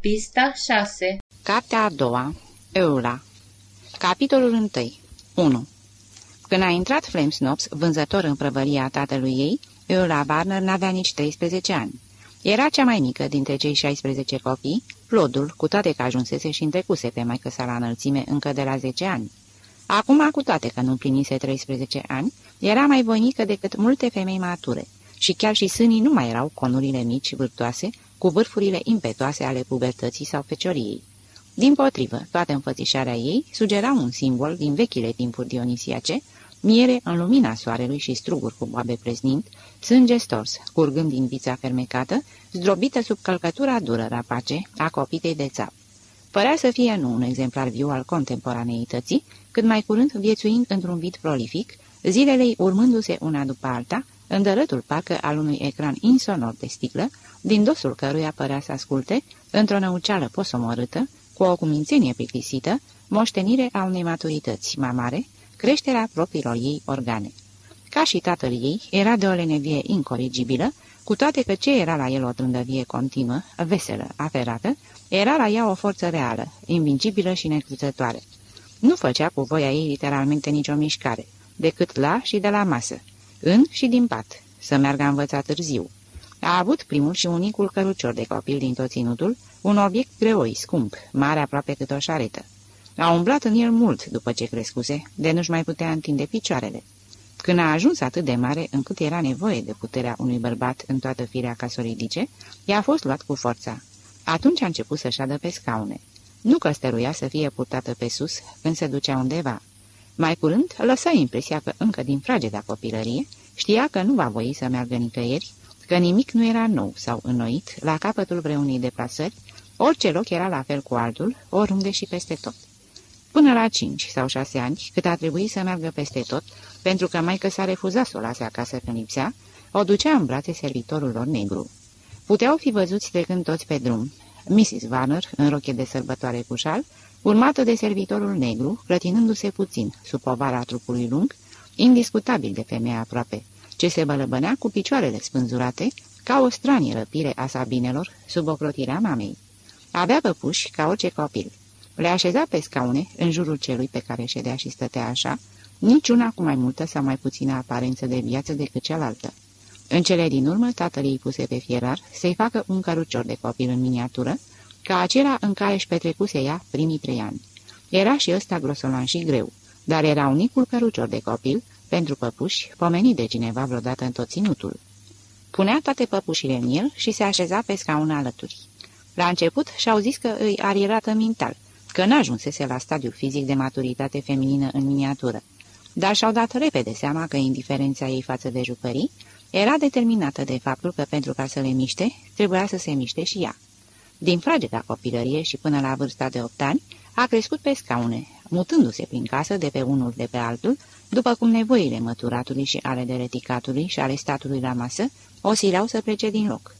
Pista 6 Cartea a doua Eula Capitolul 1 1 Când a intrat Flamsnops, vânzător în prăvălia tatălui ei, Eula Warner n-avea nici 13 ani. Era cea mai mică dintre cei 16 copii, plodul, cu toate că ajunsese și întrecuse pe maică sa la înălțime încă de la 10 ani. Acum, cu toate că nu împlinise 13 ani, era mai voinică decât multe femei mature și chiar și sânii nu mai erau conurile mici vârtoase, cu vârfurile impetoase ale pubertății sau fecioriei. Din potrivă, toată înfățișarea ei sugera un simbol din vechile timpuri dionisiace, miere în lumina soarelui și struguri cu boabe preznind, sânge stors, curgând din vița fermecată, zdrobită sub călcătura dură rapace a copitei de țap. Părea să fie nu un exemplar viu al contemporaneității, cât mai curând viețuind într-un vid prolific, zilele urmându-se una după alta, în dărătul parcă al unui ecran insonor de sticlă, din dosul căruia părea să asculte, într-o năuceală posomorâtă, cu o cumințenie plictisită, moștenire a unei maturități mamare, creșterea propriilor ei organe. Ca și tatăl ei, era de o lenevie incorrigibilă, cu toate că ce era la el o trândăvie continuă, veselă, aferată, era la ea o forță reală, invincibilă și necruțătoare. Nu făcea cu voia ei literalmente nicio mișcare, decât la și de la masă, în și din pat, să meargă învăța târziu. A avut primul și unicul cărucior de copil din tot ținutul, un obiect greoi, scump, mare aproape cât o șaretă. A umblat în el mult după ce crescuse, de nu-și mai putea întinde picioarele. Când a ajuns atât de mare încât era nevoie de puterea unui bărbat în toată firea casoridice, i-a fost luat cu forța. Atunci a început să șadă pe scaune. Nu că stăruia să fie purtată pe sus când se ducea undeva. Mai curând lăsa impresia că încă din frageda copilărie știa că nu va voi să meargă nicăieri, că nimic nu era nou sau înnoit la capătul vreunei deplasări, orice loc era la fel cu altul, oriunde și peste tot. Până la cinci sau șase ani, cât a trebuit să meargă peste tot, pentru că maică s-a refuzat să o lase acasă când lipsea, o ducea în brațe servitorul lor negru. Puteau fi văzuți trecând toți pe drum. Mrs. Warner, în roche de sărbătoare cu șal, urmată de servitorul negru, clătinându-se puțin sub povara trupului lung, indiscutabil de femeie aproape, ce se bălăbănea cu picioarele spânzurate, ca o stranie răpire a sabinelor sub ocrotirea mamei. Avea păpuși ca orice copil. Le așeza pe scaune, în jurul celui pe care ședea și stătea așa, niciuna cu mai multă sau mai puțină aparență de viață decât cealaltă. În cele din urmă, tatăl îi puse pe fierar să-i facă un cărucior de copil în miniatură, ca acela în care își petrecuse ea primii trei ani. Era și ăsta grosolan și greu, dar era unicul cărucior de copil, pentru păpuși, pomenit de cineva vreodată în tot ținutul. Punea toate păpușile în el și se așeza pe scaun alături. La început și-au zis că îi arierată mental, că n-ajunsese la stadiu fizic de maturitate feminină în miniatură, dar și-au dat repede seama că indiferența ei față de jucării era determinată de faptul că pentru ca să le miște, trebuia să se miște și ea. Din frageda copilărie și până la vârsta de opt ani, a crescut pe scaune, mutându-se prin casă de pe unul de pe altul, după cum nevoile măturatului și ale dereticatului și ale statului la masă o sileau să plece din loc.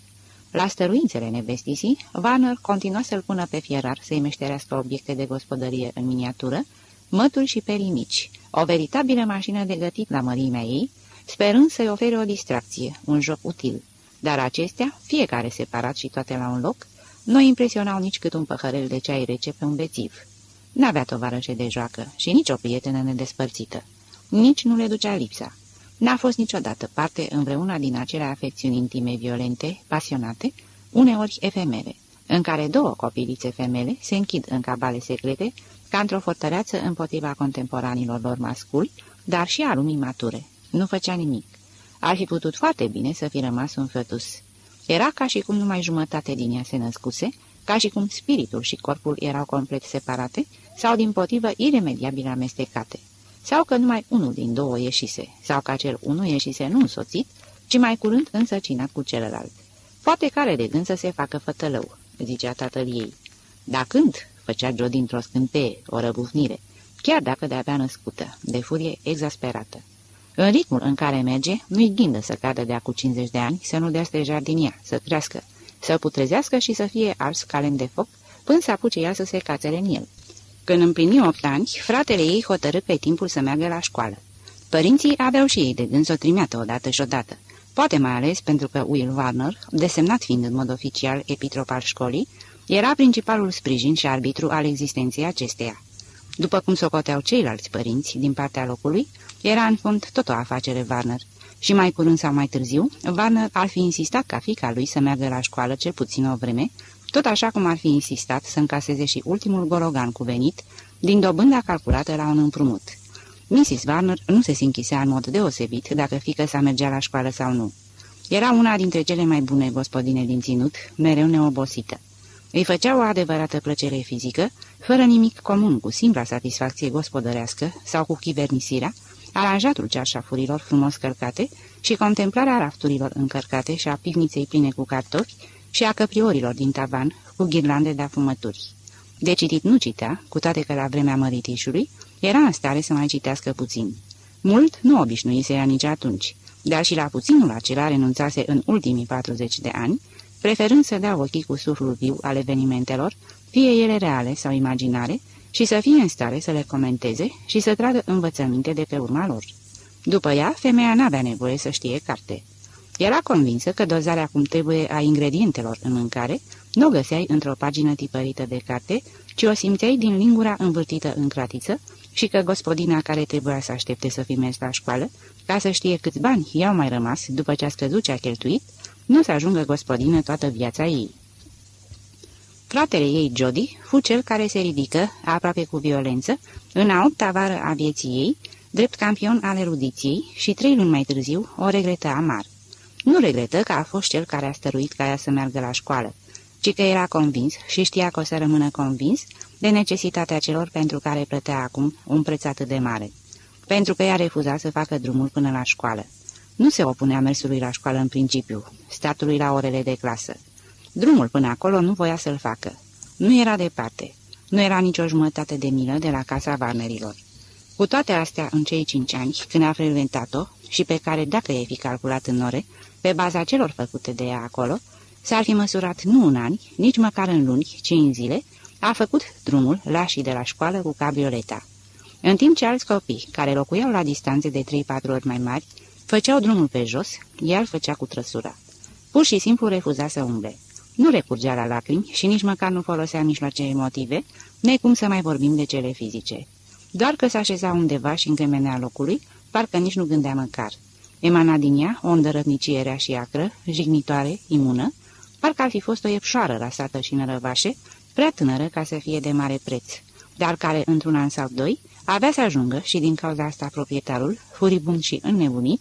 La stăruințele nevestisii, Warner continua să-l pună pe fierar să-i meșterească obiecte de gospodărie în miniatură, mături și perii mici, o veritabilă mașină de gătit la mărimea ei, sperând să-i ofere o distracție, un joc util. Dar acestea, fiecare separat și toate la un loc, nu impresionau nici cât un păhărel de ceai rece pe un bețiv. N-avea tovarășe de joacă și nici o prietenă nedespărțită. Nici nu le ducea lipsa. N-a fost niciodată parte în vreuna din acele afecțiuni intime violente, pasionate, uneori efemere, în care două copilițe femele se închid în cabale secrete, ca într-o fortăreață împotriva contemporanilor lor masculi, dar și a lumii mature. Nu făcea nimic. Ar fi putut foarte bine să fi rămas un fătus. Era ca și cum numai jumătate din ea se născuse, ca și cum spiritul și corpul erau complet separate sau, din potrivă, iremediabil amestecate. Sau că numai unul din două ieșise, sau că acel unul ieșise nu însoțit, ci mai curând însăcinat cu celălalt. Poate care de gând să se facă fătălău, zicea tatăl ei. Da când? făcea Joe dintr-o scânteie, o răbufnire, chiar dacă de-abia născută, de furie exasperată. În ritmul în care merge, nu-i ghindă să cadă de cu 50 de ani, să nu dea stejar din ea, să crească, să putrezească și să fie ars calem de foc, până să apuce ea să se cațere în el. Când împlini opt ani, fratele ei hotărâ pe timpul să meargă la școală. Părinții aveau și ei de gând să o trimeată odată și odată, poate mai ales pentru că Will Warner, desemnat fiind în mod oficial epitrop al școlii, Era principalul sprijin și arbitru al existenței acesteia. După cum socoteau ceilalți părinți din partea locului, era în fond tot o afacere Warner. Și mai curând sau mai târziu, Warner ar fi insistat ca fica lui să meargă la școală cel puțin o vreme, tot așa cum ar fi insistat să încaseze și ultimul gorogan cuvenit din dobânda calculată la un împrumut. Mrs. Warner nu se sinchisea în mod deosebit dacă fică sa mergea la școală sau nu. Era una dintre cele mai bune gospodine din ținut, mereu neobosită. Îi făcea o adevărată plăcere fizică, fără nimic comun cu simpla satisfacție gospodărească sau cu chivernisirea, aranjatul ceașafurilor frumos cărcate și contemplarea rafturilor încărcate și a pivniței pline cu cartofi și a căpriorilor din tavan cu ghirlande de afumături. De citit nu citea, cu toate că la vremea măritișului era în stare să mai citească puțin. Mult nu obișnuise ea nici atunci, dar și la puținul acela renunțase în ultimii 40 de ani, preferând să dea ochii cu suflul viu al evenimentelor, fie ele reale sau imaginare, și să fie în stare să le comenteze și să tragă învățăminte de pe urma lor. După ea, femeia n-avea nevoie să știe carte. Era convinsă că dozarea cum trebuie a ingredientelor în mâncare nu o găseai într-o pagină tipărită de carte, ci o simțeai din lingura învârtită în cratiță și că gospodina care trebuia să aștepte să fi mers la școală, ca să știe câți bani i-au mai rămas după ce a scăzut ce a cheltuit, nu să ajungă gospodină toată viața ei. Fratele ei, Jody, fu cel care se ridică, aproape cu violență, în a opta vară a vieții ei, drept campion al erudiției și trei luni mai târziu o regretă amar. Nu regretă că a fost cel care a stăruit ca ea să meargă la școală, ci că era convins și știa că o să rămână convins de necesitatea celor pentru care plătea acum un preț atât de mare. Pentru că ea refuza să facă drumul până la școală. Nu se opunea mersului la școală în principiu, statului la orele de clasă. Drumul până acolo nu voia să-l facă. Nu era departe. Nu era nicio jumătate de milă de la casa Warnerilor. Cu toate astea, în cei cinci ani, când a frecventat-o, și pe care, dacă ei fi calculat în ore, pe baza celor făcute de ea acolo, s-ar fi măsurat nu în ani, nici măcar în luni, ci în zile, a făcut drumul la și de la școală cu cabrioleta. În timp ce alți copii, care locuiau la distanțe de 3-4 ori mai mari, făceau drumul pe jos, el făcea cu trăsura. Pur și simplu refuza să umble. Nu recurgea la lacrimi și nici măcar nu folosea mijloace emotive, necum să mai vorbim de cele fizice. Doar că se așeza undeva și încremenea locului, parcă nici nu gândea măcar. Emana din ea o îndărătnicie rea și acră, jignitoare, imună, parcă ar fi fost o iepșoară rasată și nărăvașe, prea tânără ca să fie de mare preț, dar care, într-un an sau doi, avea să ajungă și din cauza asta proprietarul, furibund și înnebunit,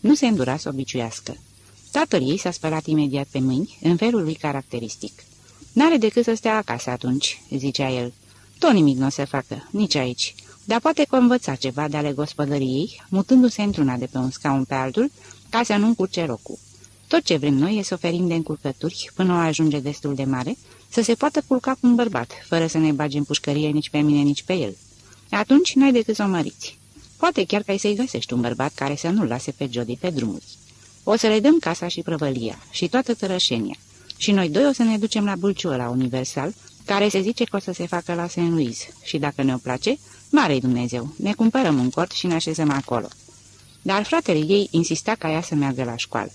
nu se îndura să obiciuiască. Tatăl ei s-a spălat imediat pe mâini, în felul lui caracteristic. N-are decât să stea acasă atunci," zicea el. Tot nimic nu o să facă, nici aici. Dar poate că învăța ceva de ale gospodăriei, mutându-se într-una de pe un scaun pe altul, ca să nu încurce locul. Tot ce vrem noi e să oferim de încurcături, până o ajunge destul de mare, să se poată culca cu un bărbat, fără să ne bagi în pușcărie nici pe mine, nici pe el. Atunci n-ai decât să o măriți. Poate chiar că ai să-i găsești un bărbat care să nu-l lase pe Jody pe drumuri. O să le dăm casa și prăvălia și toată tărășenia. Și noi doi o să ne ducem la Bulciu la Universal, care se zice că o să se facă la St. Louis și dacă ne-o place, mare Dumnezeu, ne cumpărăm un cort și ne așezăm acolo. Dar fratele ei insista ca ea să meargă la școală.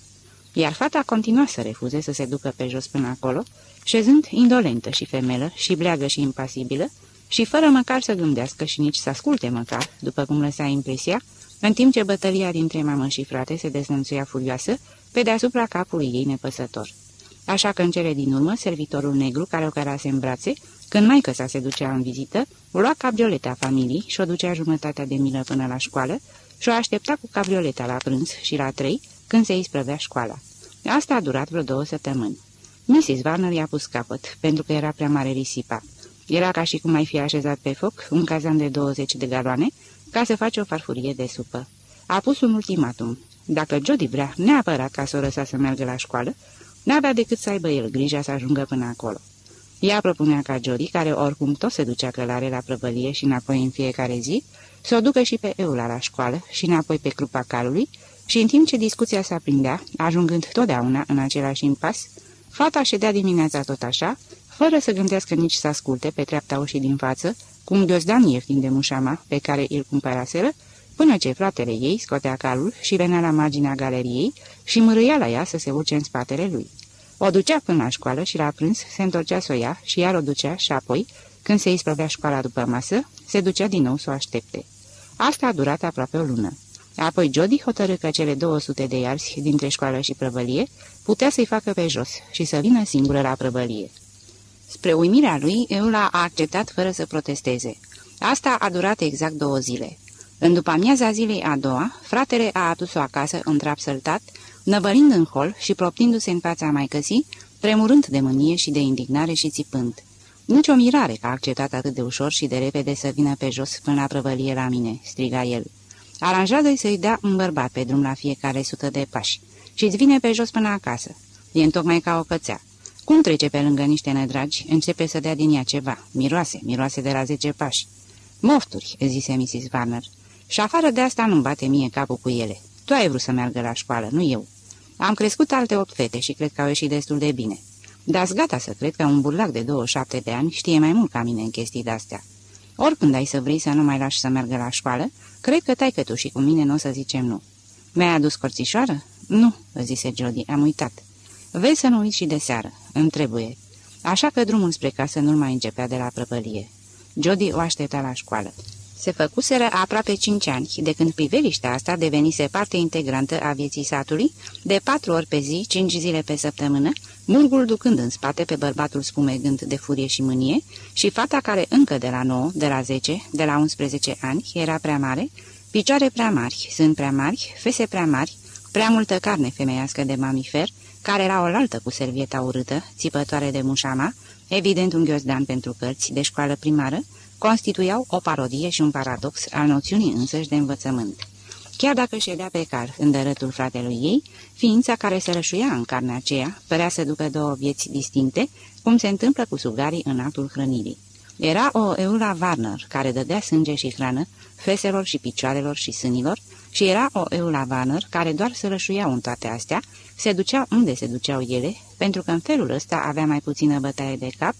Iar fata continua să refuze să se ducă pe jos până acolo, șezând indolentă și femelă și bleagă și impasibilă, și fără măcar să gândească și nici să asculte măcar, după cum lăsa impresia, în timp ce bătălia dintre mamă și frate se dezlănțuia furioasă pe deasupra capului ei nepăsător. Așa că în cele din urmă, servitorul negru care o cărase în brațe, când maică sa se ducea în vizită, o lua cabrioleta familiei și o ducea jumătatea de milă până la școală și o aștepta cu cabrioleta la prânz și la trei, când se isprăvea școala. Asta a durat vreo două săptămâni. Mrs. Warner i-a pus capăt, pentru că era prea mare risipa. Era ca și cum ai fi așezat pe foc un cazan de 20 de galoane ca să faci o farfurie de supă. A pus un ultimatum. Dacă Jody vrea neapărat ca să o lăsa să meargă la școală, n-avea decât să aibă el grija să ajungă până acolo. Ea propunea ca Jody, care oricum tot se ducea călare la prăvălie și înapoi în fiecare zi, să o ducă și pe Eula la școală și înapoi pe crupa calului și în timp ce discuția se aprindea, ajungând totdeauna în același impas, fata ședea dimineața tot așa, fără să gândească nici să asculte pe treapta ușii din față, cu un ghiozdan ieftin de mușama pe care îl cumpăraseră, până ce fratele ei scotea calul și venea la marginea galeriei și mărâia la ea să se urce în spatele lui. O ducea până la școală și la prânz se întorcea să o ia și iar o ducea și apoi, când se isprăvea școala după masă, se ducea din nou să o aștepte. Asta a durat aproape o lună. Apoi Jody hotărâ că cele 200 de iarzi dintre școală și prăvălie putea să-i facă pe jos și să vină singură la prăvălie. Spre uimirea lui, Eula a acceptat fără să protesteze. Asta a durat exact două zile. În după amiaza zilei a doua, fratele a adus-o acasă în trap săltat, năvărind în hol și proptindu-se în fața maicăsii, tremurând de mânie și de indignare și țipând. Nici o mirare că a acceptat atât de ușor și de repede să vină pe jos până la prăvălie la mine," striga el. Aranjează-i să-i dea un bărbat pe drum la fiecare sută de pași și îți vine pe jos până acasă. E întocmai ca o cățea. Cum trece pe lângă niște nedragi, începe să dea din ea ceva. Miroase, miroase de la zece pași. Mofturi, zise Mrs. Warner. Și afară de asta nu-mi bate mie capul cu ele. Tu ai vrut să meargă la școală, nu eu. Am crescut alte opt fete și cred că au ieșit destul de bine. Dar gata să cred că un burlac de 27 de ani știe mai mult ca mine în chestii de-astea. Oricând ai să vrei să nu mai lași să meargă la școală, cred că tai că tu și cu mine nu o să zicem nu. Mi-ai adus corțișoară? Nu, zise Jody, am uitat. Vezi să nu uiți și de seară, îmi trebuie. Așa că drumul spre casă nu-l mai începea de la prăpălie. Jody o aștepta la școală. Se făcuseră aproape cinci ani, de când priveliștea asta devenise parte integrantă a vieții satului, de patru ori pe zi, cinci zile pe săptămână, murgul ducând în spate pe bărbatul spumegând de furie și mânie, și fata care încă de la 9, de la 10, de la 11 ani era prea mare, picioare prea mari, sunt prea mari, fese prea mari, prea multă carne femeiască de mamifer, care era oaltă cu servieta urâtă, țipătoare de mușama, evident un ghiozdan pentru cărți de școală primară, constituiau o parodie și un paradox al noțiunii însăși de învățământ. Chiar dacă ședea pe car în dărătul fratelui ei, ființa care se rășuia în carnea aceea părea să ducă două vieți distincte, cum se întâmplă cu sugarii în actul hrănirii. Era o Eula Warner, care dădea sânge și hrană feselor și picioarelor și sânilor, și era o Eula Warner, care doar se rășuiau în toate astea, se ducea unde se duceau ele, pentru că în felul ăsta avea mai puțină bătaie de cap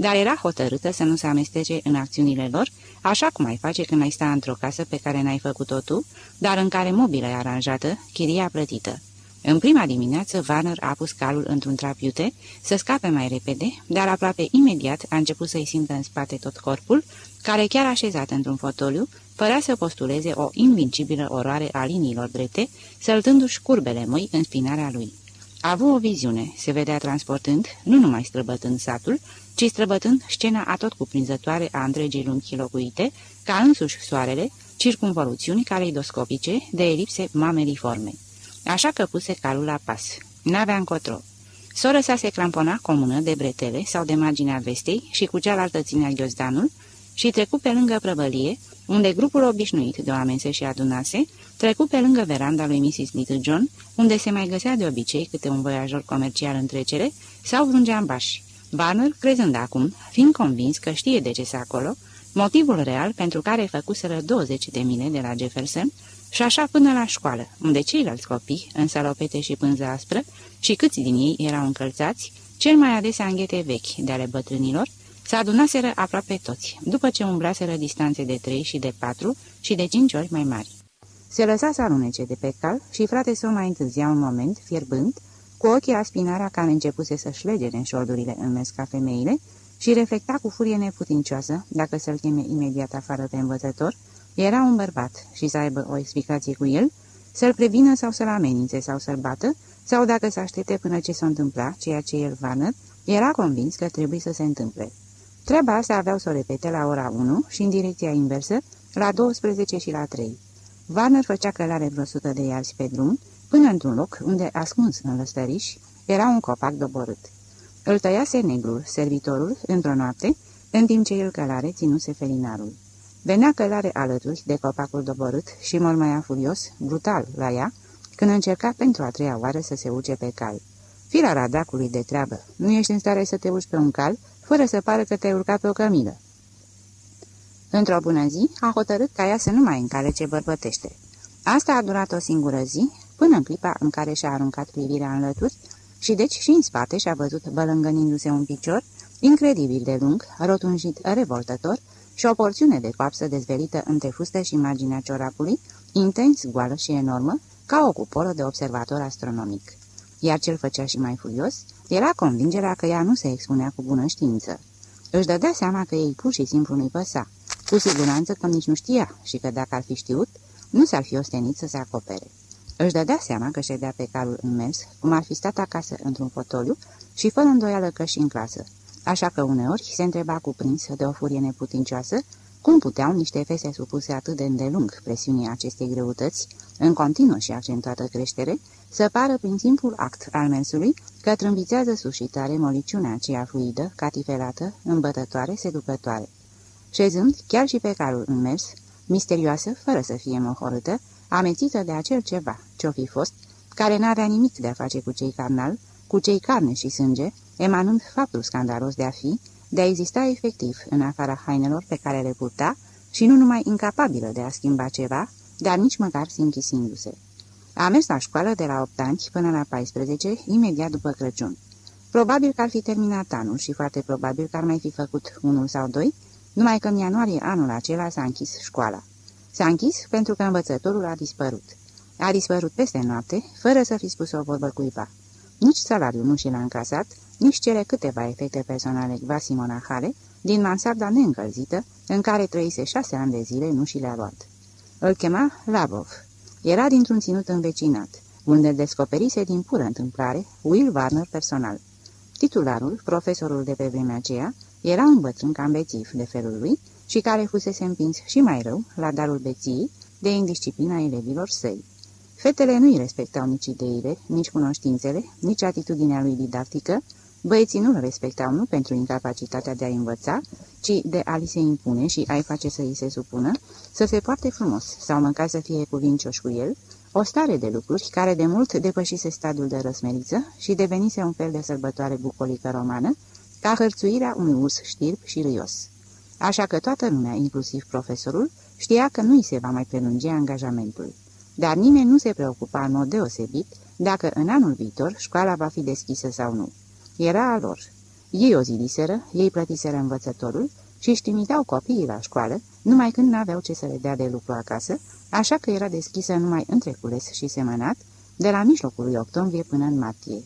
dar era hotărâtă să nu se amestece în acțiunile lor, așa cum ai face când ai sta într-o casă pe care n-ai făcut-o tu, dar în care mobilă e aranjată, chiria plătită. În prima dimineață, Warner a pus calul într-un trap iute să scape mai repede, dar aproape imediat a început să-i simtă în spate tot corpul, care chiar așezat într-un fotoliu, părea să postuleze o invincibilă oroare a liniilor drepte, săltându-și curbele mâi în spinarea lui. A avut o viziune, se vedea transportând, nu numai străbătând satul, ci străbătând scena atot cuprinzătoare a întregii lumi locuite, ca însuși soarele, circumvoluțiuni caleidoscopice de elipse mameliforme. Așa că puse calul la pas. N-avea încotro. Soră sa se clampona cu o mână de bretele sau de marginea vestei și cu cealaltă ținea ghiozdanul și trecu pe lângă prăvălie, unde grupul obișnuit de oameni se și adunase, trecu pe lângă veranda lui Mrs. Little John, unde se mai găsea de obicei câte un voiajor comercial în trecere, sau vreun geambaș. Banner, crezând acum, fiind convins că știe de ce se acolo, motivul real pentru care făcuseră 20 de mile de la Jefferson și așa până la școală, unde ceilalți copii, în salopete și pânză aspră, și câți din ei erau încălțați, cel mai adesea înghete vechi de ale bătrânilor, se adunaseră aproape toți, după ce umblaseră distanțe de trei și de patru și de cinci ori mai mari. Se lăsa să alunece de pe cal și frate său mai întârzia un moment, fierbând, cu ochii la spinarea care începuse să-și șlegere în șoldurile în mes ca femeile și reflecta cu furie neputincioasă, dacă să-l cheme imediat afară pe învățător, era un bărbat și să aibă o explicație cu el, să-l prevină sau să-l amenințe sau să-l bată, sau dacă să aștepte până ce s-a întâmplat, ceea ce el, Vanăr, era convins că trebuie să se întâmple. Treaba asta aveau să o repete la ora 1 și în direcția inversă, la 12 și la 3. Warner făcea călare vreo sută de iarzi pe drum, până într-un loc unde, ascuns în lăstăriș, era un copac doborât. Îl tăiase negrul, servitorul, într-o noapte, în timp ce el călare ținuse felinarul. Venea călare alături de copacul doborât și mormăia furios, brutal, la ea, când încerca pentru a treia oară să se uce pe cal. Fira radacului de treabă, nu ești în stare să te urci pe un cal, fără să pară că te-ai urcat pe o cămilă. Într-o bună zi, a hotărât ca ea să nu mai încale ce bărbătește. Asta a durat o singură zi, până în clipa în care și-a aruncat privirea în lături și deci și în spate și-a văzut bălângănindu-se un picior, incredibil de lung, rotunjit revoltător, și o porțiune de coapsă dezvelită între fustă și marginea ciorapului, intens, goală și enormă, ca o cupolă de observator astronomic. Iar cel făcea și mai furios, Era convingerea că ea nu se expunea cu bună știință. Își dădea seama că ei pur și simplu nu-i păsa. Cu siguranță că nici nu știa și că dacă ar fi știut, nu s-ar fi ostenit să se acopere. Își dădea seama că ședea pe calul în mers, cum ar fi stat acasă într-un fotoliu și fără îndoială că și în clasă. Așa că uneori se întreba cuprins de o furie neputincioasă cum puteau niște fese supuse atât de îndelung presiunii acestei greutăți, în continuă și accentuată creștere, să pară prin simplul act al mensului că trâmbițează sus și tare moliciunea aceea fluidă, catifelată, îmbătătoare, seducătoare. Șezând, chiar și pe calul în mers, misterioasă, fără să fie mohorâtă, amețită de acel ceva, ce-o fi fost, care n-avea nimic de a face cu cei carnal, cu cei carne și sânge, emanând faptul scandalos de a fi, de a exista efectiv în afara hainelor pe care le purta și nu numai incapabilă de a schimba ceva, dar nici măcar închisindu-se. A mers la școală de la 8 ani până la 14, imediat după Crăciun. Probabil că ar fi terminat anul și foarte probabil că ar mai fi făcut unul sau doi, numai că în ianuarie anul acela s-a închis școala. S-a închis pentru că învățătorul a dispărut. A dispărut peste noapte, fără să fi spus o vorbă cuiva. Nici salariul nu și l-a încasat, nici cele câteva efecte personale quasi-monahale din mansarda neîncălzită, în care trăise șase ani de zile, nu și le-a luat. Îl chema Labov. Era dintr-un ținut învecinat, unde descoperise din pură întâmplare Will Warner personal. Titularul, profesorul de pe vremea aceea, era un bătrân cam bețiv de felul lui și care fusese împins și mai rău, la darul beției, de indisciplina elevilor săi. Fetele nu-i respectau nici ideile, nici cunoștințele, nici atitudinea lui didactică, băieții nu-l respectau nu pentru incapacitatea de a învăța, ci de a li se impune și a-i face să îi se supună, să se poarte frumos sau măcar să fie cuvincioși cu el, o stare de lucruri care de mult depășise stadiul de răsmeriță și devenise un fel de sărbătoare bucolică romană, ca hărțuirea unui urs știrp și râios. Așa că toată lumea, inclusiv profesorul, știa că nu îi se va mai prelungi angajamentul. Dar nimeni nu se preocupa în mod deosebit dacă în anul viitor școala va fi deschisă sau nu. Era a lor. Ei o zidiseră, ei plătiseră învățătorul și își trimiteau copiii la școală, numai când n-aveau ce să le dea de lucru acasă, așa că era deschisă numai între cules și semănat, de la mijlocul lui octombrie până în martie.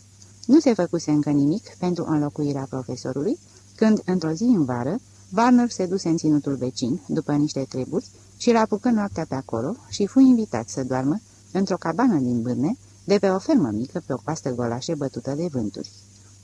Nu se făcuse încă nimic pentru înlocuirea profesorului, când, într-o zi în vară, Warner se duse în ținutul vecin, după niște treburi, și l apucă noaptea pe acolo și fu invitat să doarmă într-o cabană din bârne, de pe o fermă mică pe o coastă golașe bătută de vânturi.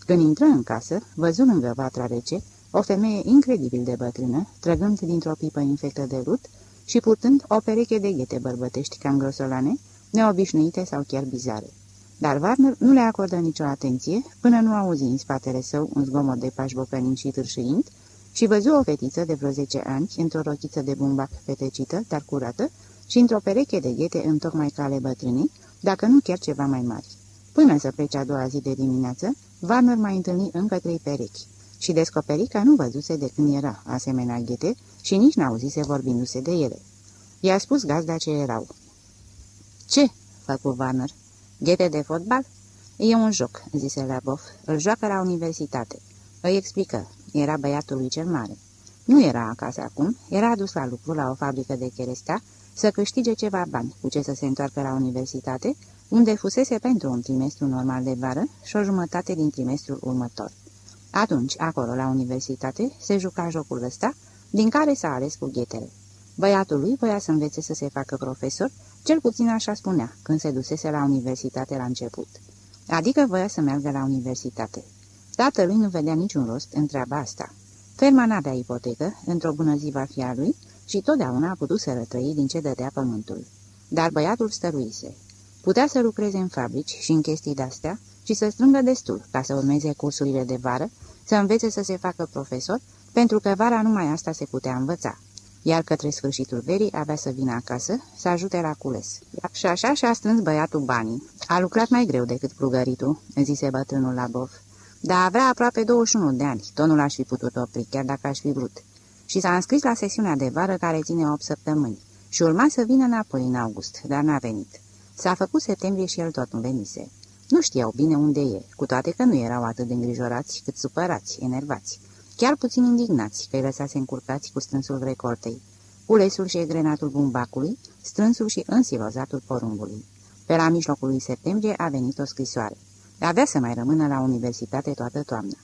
Când intră în casă, văzu lângă vatra rece o femeie incredibil de bătrână, trăgând dintr-o pipă infectă de lut și purtând o pereche de ghete bărbătești cam grosolane, neobișnuite sau chiar bizare. Dar Warner nu le acordă nicio atenție până nu auzi în spatele său un zgomot de pași bocănind și târșâind și văzu o fetiță de vreo 10 ani într-o rochiță de bumbac petecită, dar curată, și într-o pereche de ghete în tocmai cale bătrânii, dacă nu chiar ceva mai mari. Până să plece a doua zi de dimineață, Warner mai întâlni încă trei perechi și descoperi că nu văzuse de când era asemenea ghete și nici n-auzise vorbindu-se de ele. I-a spus gazda ce erau. Ce?" făcu Warner. Ghete de fotbal?" E un joc," zise Labov. Îl joacă la universitate." Îi explică. Era băiatul lui cel mare. Nu era acasă acum, era adus la lucru la o fabrică de cherestea să câștige ceva bani cu ce să se întoarcă la universitate, unde fusese pentru un trimestru normal de vară și o jumătate din trimestrul următor. Atunci, acolo, la universitate, se juca jocul ăsta, din care s-a ales cu ghetele. Băiatul lui voia să învețe să se facă profesor, cel puțin așa spunea, când se dusese la universitate la început. Adică voia să meargă la universitate. Tatălui nu vedea niciun rost în treaba asta. Ferma n-avea ipotecă, într-o bună zi va fi a lui, și totdeauna a putut să rătrăi din ce dădea pământul. Dar băiatul stăruise. Putea să lucreze în fabrici și în chestii de-astea și să strângă destul ca să urmeze cursurile de vară, să învețe să se facă profesor, pentru că vara numai asta se putea învăța. Iar către sfârșitul verii avea să vină acasă, să ajute la cules. Și așa și-a strâns băiatul banii. A lucrat mai greu decât plugăritul, zise bătrânul la bof. Dar avea aproape 21 de ani, tonul aș fi putut opri, chiar dacă aș fi vrut. Și s-a înscris la sesiunea de vară care ține 8 săptămâni și urma să vină înapoi în august, dar n-a venit. S-a făcut septembrie și el tot nu venise. Nu știau bine unde e, cu toate că nu erau atât de îngrijorați cât supărați, enervați. Chiar puțin indignați că îi lăsase încurcați cu strânsul recoltei, culesul și egrenatul bumbacului, strânsul și însilozatul porumbului. Pe la mijlocul lui septembrie a venit o scrisoare. Avea să mai rămână la universitate toată toamna.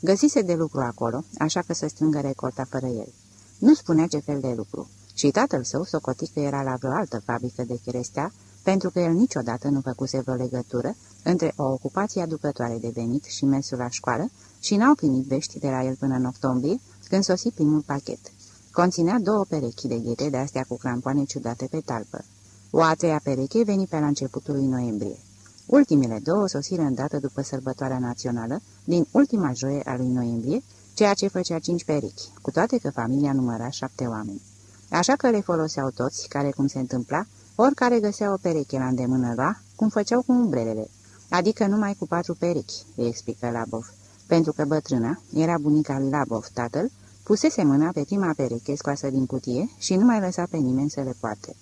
Găsise de lucru acolo, așa că să strângă recolta fără el. Nu spunea ce fel de lucru. Și tatăl său socoti că era la vreo altă fabrică de cherestea, pentru că el niciodată nu făcuse vreo legătură între o ocupație aducătoare de venit și mersul la școală și n-au primit vești de la el până în octombrie, când sosi primul pachet. Conținea două perechi de ghete de astea cu crampoane ciudate pe talpă. O a treia pereche veni pe la începutul lui noiembrie. Ultimele două sosiră îndată după sărbătoarea națională, din ultima joie a lui noiembrie, ceea ce făcea cinci perechi, cu toate că familia număra șapte oameni. Așa că le foloseau toți, care, cum se întâmpla, oricare găsea o pereche la îndemână lua, cum făceau cu umbrelele, adică numai cu patru perechi, îi explică Labov, pentru că bătrâna era bunica lui Labov, tatăl, pusese mâna pe prima pereche scoasă din cutie și nu mai lăsa pe nimeni să le poate.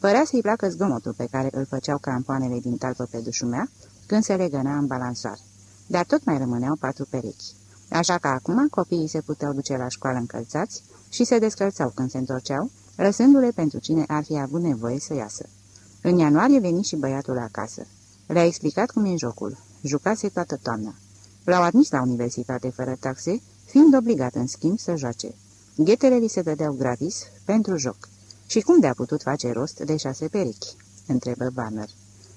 Părea să-i placă zgomotul pe care îl făceau campoanele din talpă pe dușumea când se legăna în balansoar, dar tot mai rămâneau patru perechi. Așa că acum copiii se puteau duce la școală încălțați și se descălțau când se întorceau, lăsându-le pentru cine ar fi avut nevoie să iasă. În ianuarie veni și băiatul acasă. Le-a explicat cum e jocul. Jucase toată toamna. L-au admis la universitate fără taxe, fiind obligat în schimb să joace. Ghetele li se dădeau gratis pentru joc. Și cum de-a putut face rost de șase perechi? întrebă Banner.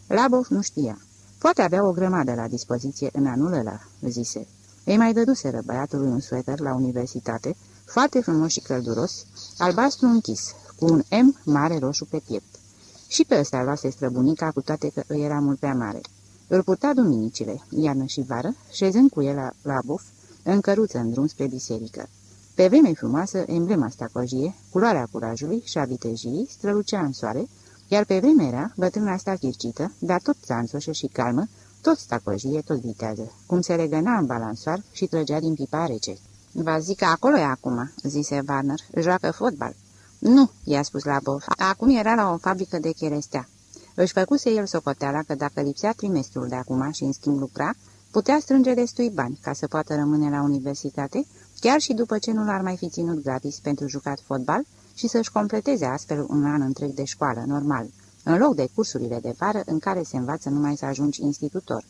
Labov nu știa. Poate avea o grămadă la dispoziție în anul ăla, zise. Ei mai dăduseră băiatului un sueter la universitate, foarte frumos și călduros, albastru închis, cu un M mare roșu pe piept. Și pe ăsta luase străbunica, cu toate că îi era mult prea mare. Îl putea duminicile, iarnă și vară, șezând cu el la, la buf, în căruță în drum spre biserică. Pe vreme frumoasă, emblema stacojie, culoarea curajului și a vitejii, strălucea în soare, iar pe vreme era bătrâna asta chircită, dar tot țanțoșă și calmă, tot stacojie, tot vitează, cum se regăna în balansoar și trăgea din pipa rece. Vă zic că acolo e acum," zise Warner, joacă fotbal." Nu," i-a spus la Bof. Acum era la o fabrică de cherestea. Își făcuse el socoteala că dacă lipsea trimestrul de acum și în schimb lucra, putea strânge destui bani ca să poată rămâne la universitate, chiar și după ce nu l-ar mai fi ținut gratis pentru jucat fotbal și să-și completeze astfel un an întreg de școală, normal, în loc de cursurile de vară în care se învață numai să ajungi institutor.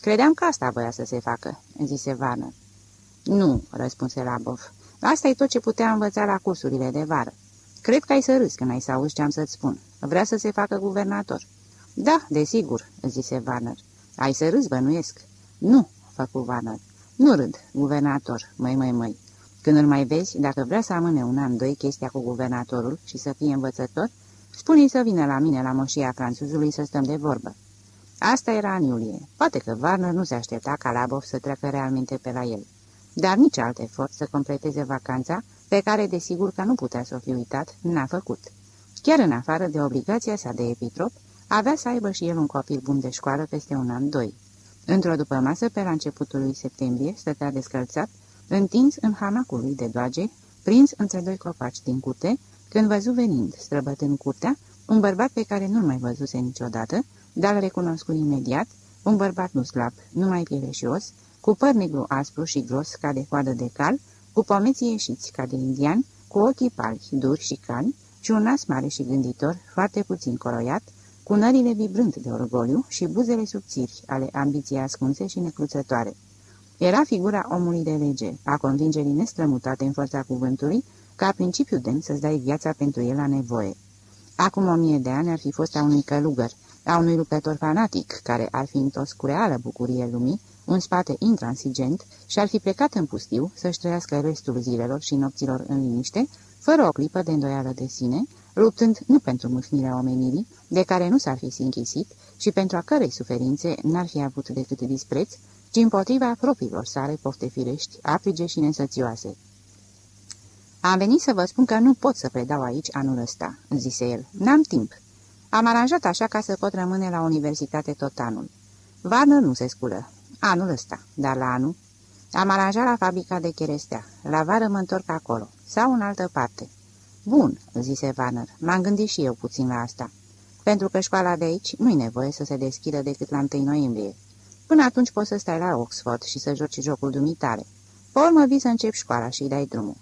Credeam că asta voia să se facă," zise Warner. Nu," răspunse Labov. Asta e tot ce putea învăța la cursurile de vară. Cred că ai să râzi când ai să auzi ce am să-ți spun. Vrea să se facă guvernator." Da, desigur," zise Warner. Ai să râzi, bănuiesc." Nu," făcu Warner. Nu râd, guvernator, măi, măi, măi. Când îl mai vezi, dacă vrea să amâne un an, doi, chestia cu guvernatorul și să fie învățător, spune-i să vină la mine la moșia franțuzului să stăm de vorbă. Asta era în iulie. Poate că Warner nu se aștepta ca Labov să treacă realmente pe la el. Dar nici alt efort să completeze vacanța, pe care, desigur că nu putea să o fi uitat, n-a făcut. Chiar în afară de obligația sa de epitrop, avea să aibă și el un copil bun de școală peste un an, doi. Într-o după masă, pe la începutul lui septembrie, stătea descălțat, întins în hamacul lui de doage, prins între doi copaci din curte, când văzu venind, străbătând curtea, un bărbat pe care nu-l mai văzuse niciodată, dar îl recunoscu imediat, un bărbat nu slab, numai piele și os, cu păr negru aspru și gros ca de coadă de cal, cu pomeții ieșiți ca de indian, cu ochii pali, duri și cani și un nas mare și gânditor, foarte puțin coroiat, cu nările vibrând de orgoliu și buzele subțiri ale ambiției ascunse și necruțătoare. Era figura omului de lege, a convingerii nestrămutate în forța cuvântului, ca principiu demn să-ți dai viața pentru el la nevoie. Acum o mie de ani ar fi fost a unui călugăr, a unui luptător fanatic, care ar fi întors cu reală bucurie lumii, un spate intransigent și ar fi plecat în pustiu să-și trăiască restul zilelor și nopților în liniște, fără o clipă de îndoială de sine, luptând nu pentru mâhnirea omenirii, de care nu s-ar fi sinchisit și pentru a cărei suferințe n-ar fi avut decât dispreț, ci împotriva propriilor sale pofte firești, aprige și nesățioase. Am venit să vă spun că nu pot să predau aici anul ăsta," zise el. N-am timp. Am aranjat așa ca să pot rămâne la universitate tot anul. Varnă nu se sculă. Anul ăsta, dar la anul. Am aranjat la fabrica de cherestea. La vară mă întorc acolo. Sau în altă parte. Bun, zise Warner. M-am gândit și eu puțin la asta. Pentru că școala de aici nu-i nevoie să se deschidă decât la 1 noiembrie. Până atunci poți să stai la Oxford și să joci jocul dumitare. Pe urmă vii să începi școala și dai drumul.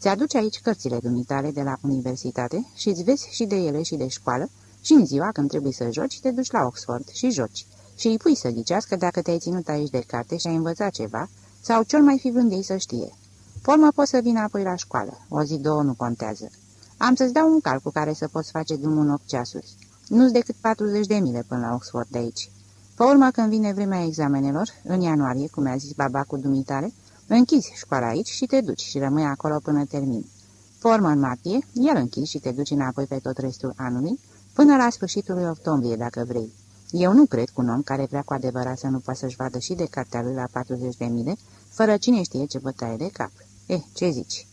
Ți-aduci aici cărțile dumitale de la universitate și îți vezi și de ele și de școală și în ziua când trebuie să joci te duci la Oxford și joci. și îi pui să ghicească dacă te-ai ținut aici de carte și ai învățat ceva, sau cel mai fi vrând ei să știe. Pormă poți să vină apoi la școală, o zi două nu contează. Am să-ți dau un cal cu care să poți face drumul în 8 ceasuri. Nu-ți decât 40 de mile până la Oxford de aici. Pe urmă, când vine vremea examenelor, în ianuarie, cum a zis baba cu dumitare, închizi școala aici și te duci și rămâi acolo până termin. Pe urmă, în martie, el închizi și te duci înapoi pe tot restul anului, până la sfârșitul lui octombrie, dacă vrei. Eu nu cred că un om care vrea cu adevărat să nu poată să-și vadă și de cartea lui la 40 de mile, fără cine știe ce bătaie de cap. Eh, ce zici?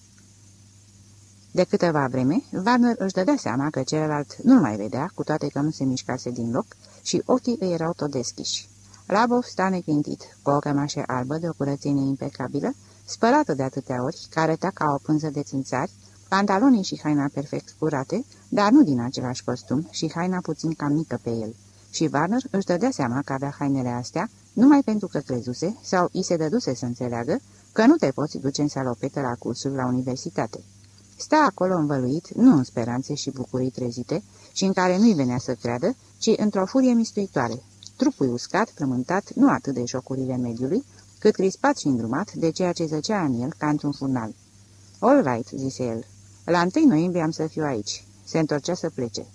De câteva vreme, Warner își dădea seama că celălalt nu-l mai vedea, cu toate că nu se mișcase din loc, și ochii îi erau tot deschiși. Labov sta neclintit, cu o cămașă albă de o curățenie impecabilă, spălată de atâtea ori, care arăta ca o pânză de țânțari, pantalonii și haina perfect curate, dar nu din același costum și haina puțin cam mică pe el. Și Warner își dădea seama că avea hainele astea numai pentru că crezuse sau i se dăduse să înțeleagă că nu te poți duce în salopetă la cursuri la universitate. Sta acolo învăluit, nu în speranțe și bucurii trezite, și în care nu-i venea să creadă, ci într-o furie mistuitoare. Trupul uscat, frământat, nu atât de jocurile mediului, cât crispat și îndrumat de ceea ce zăcea în el ca într-un furnal. All right," zise el. La 1 noiembrie am să fiu aici." Se întorcea să plece.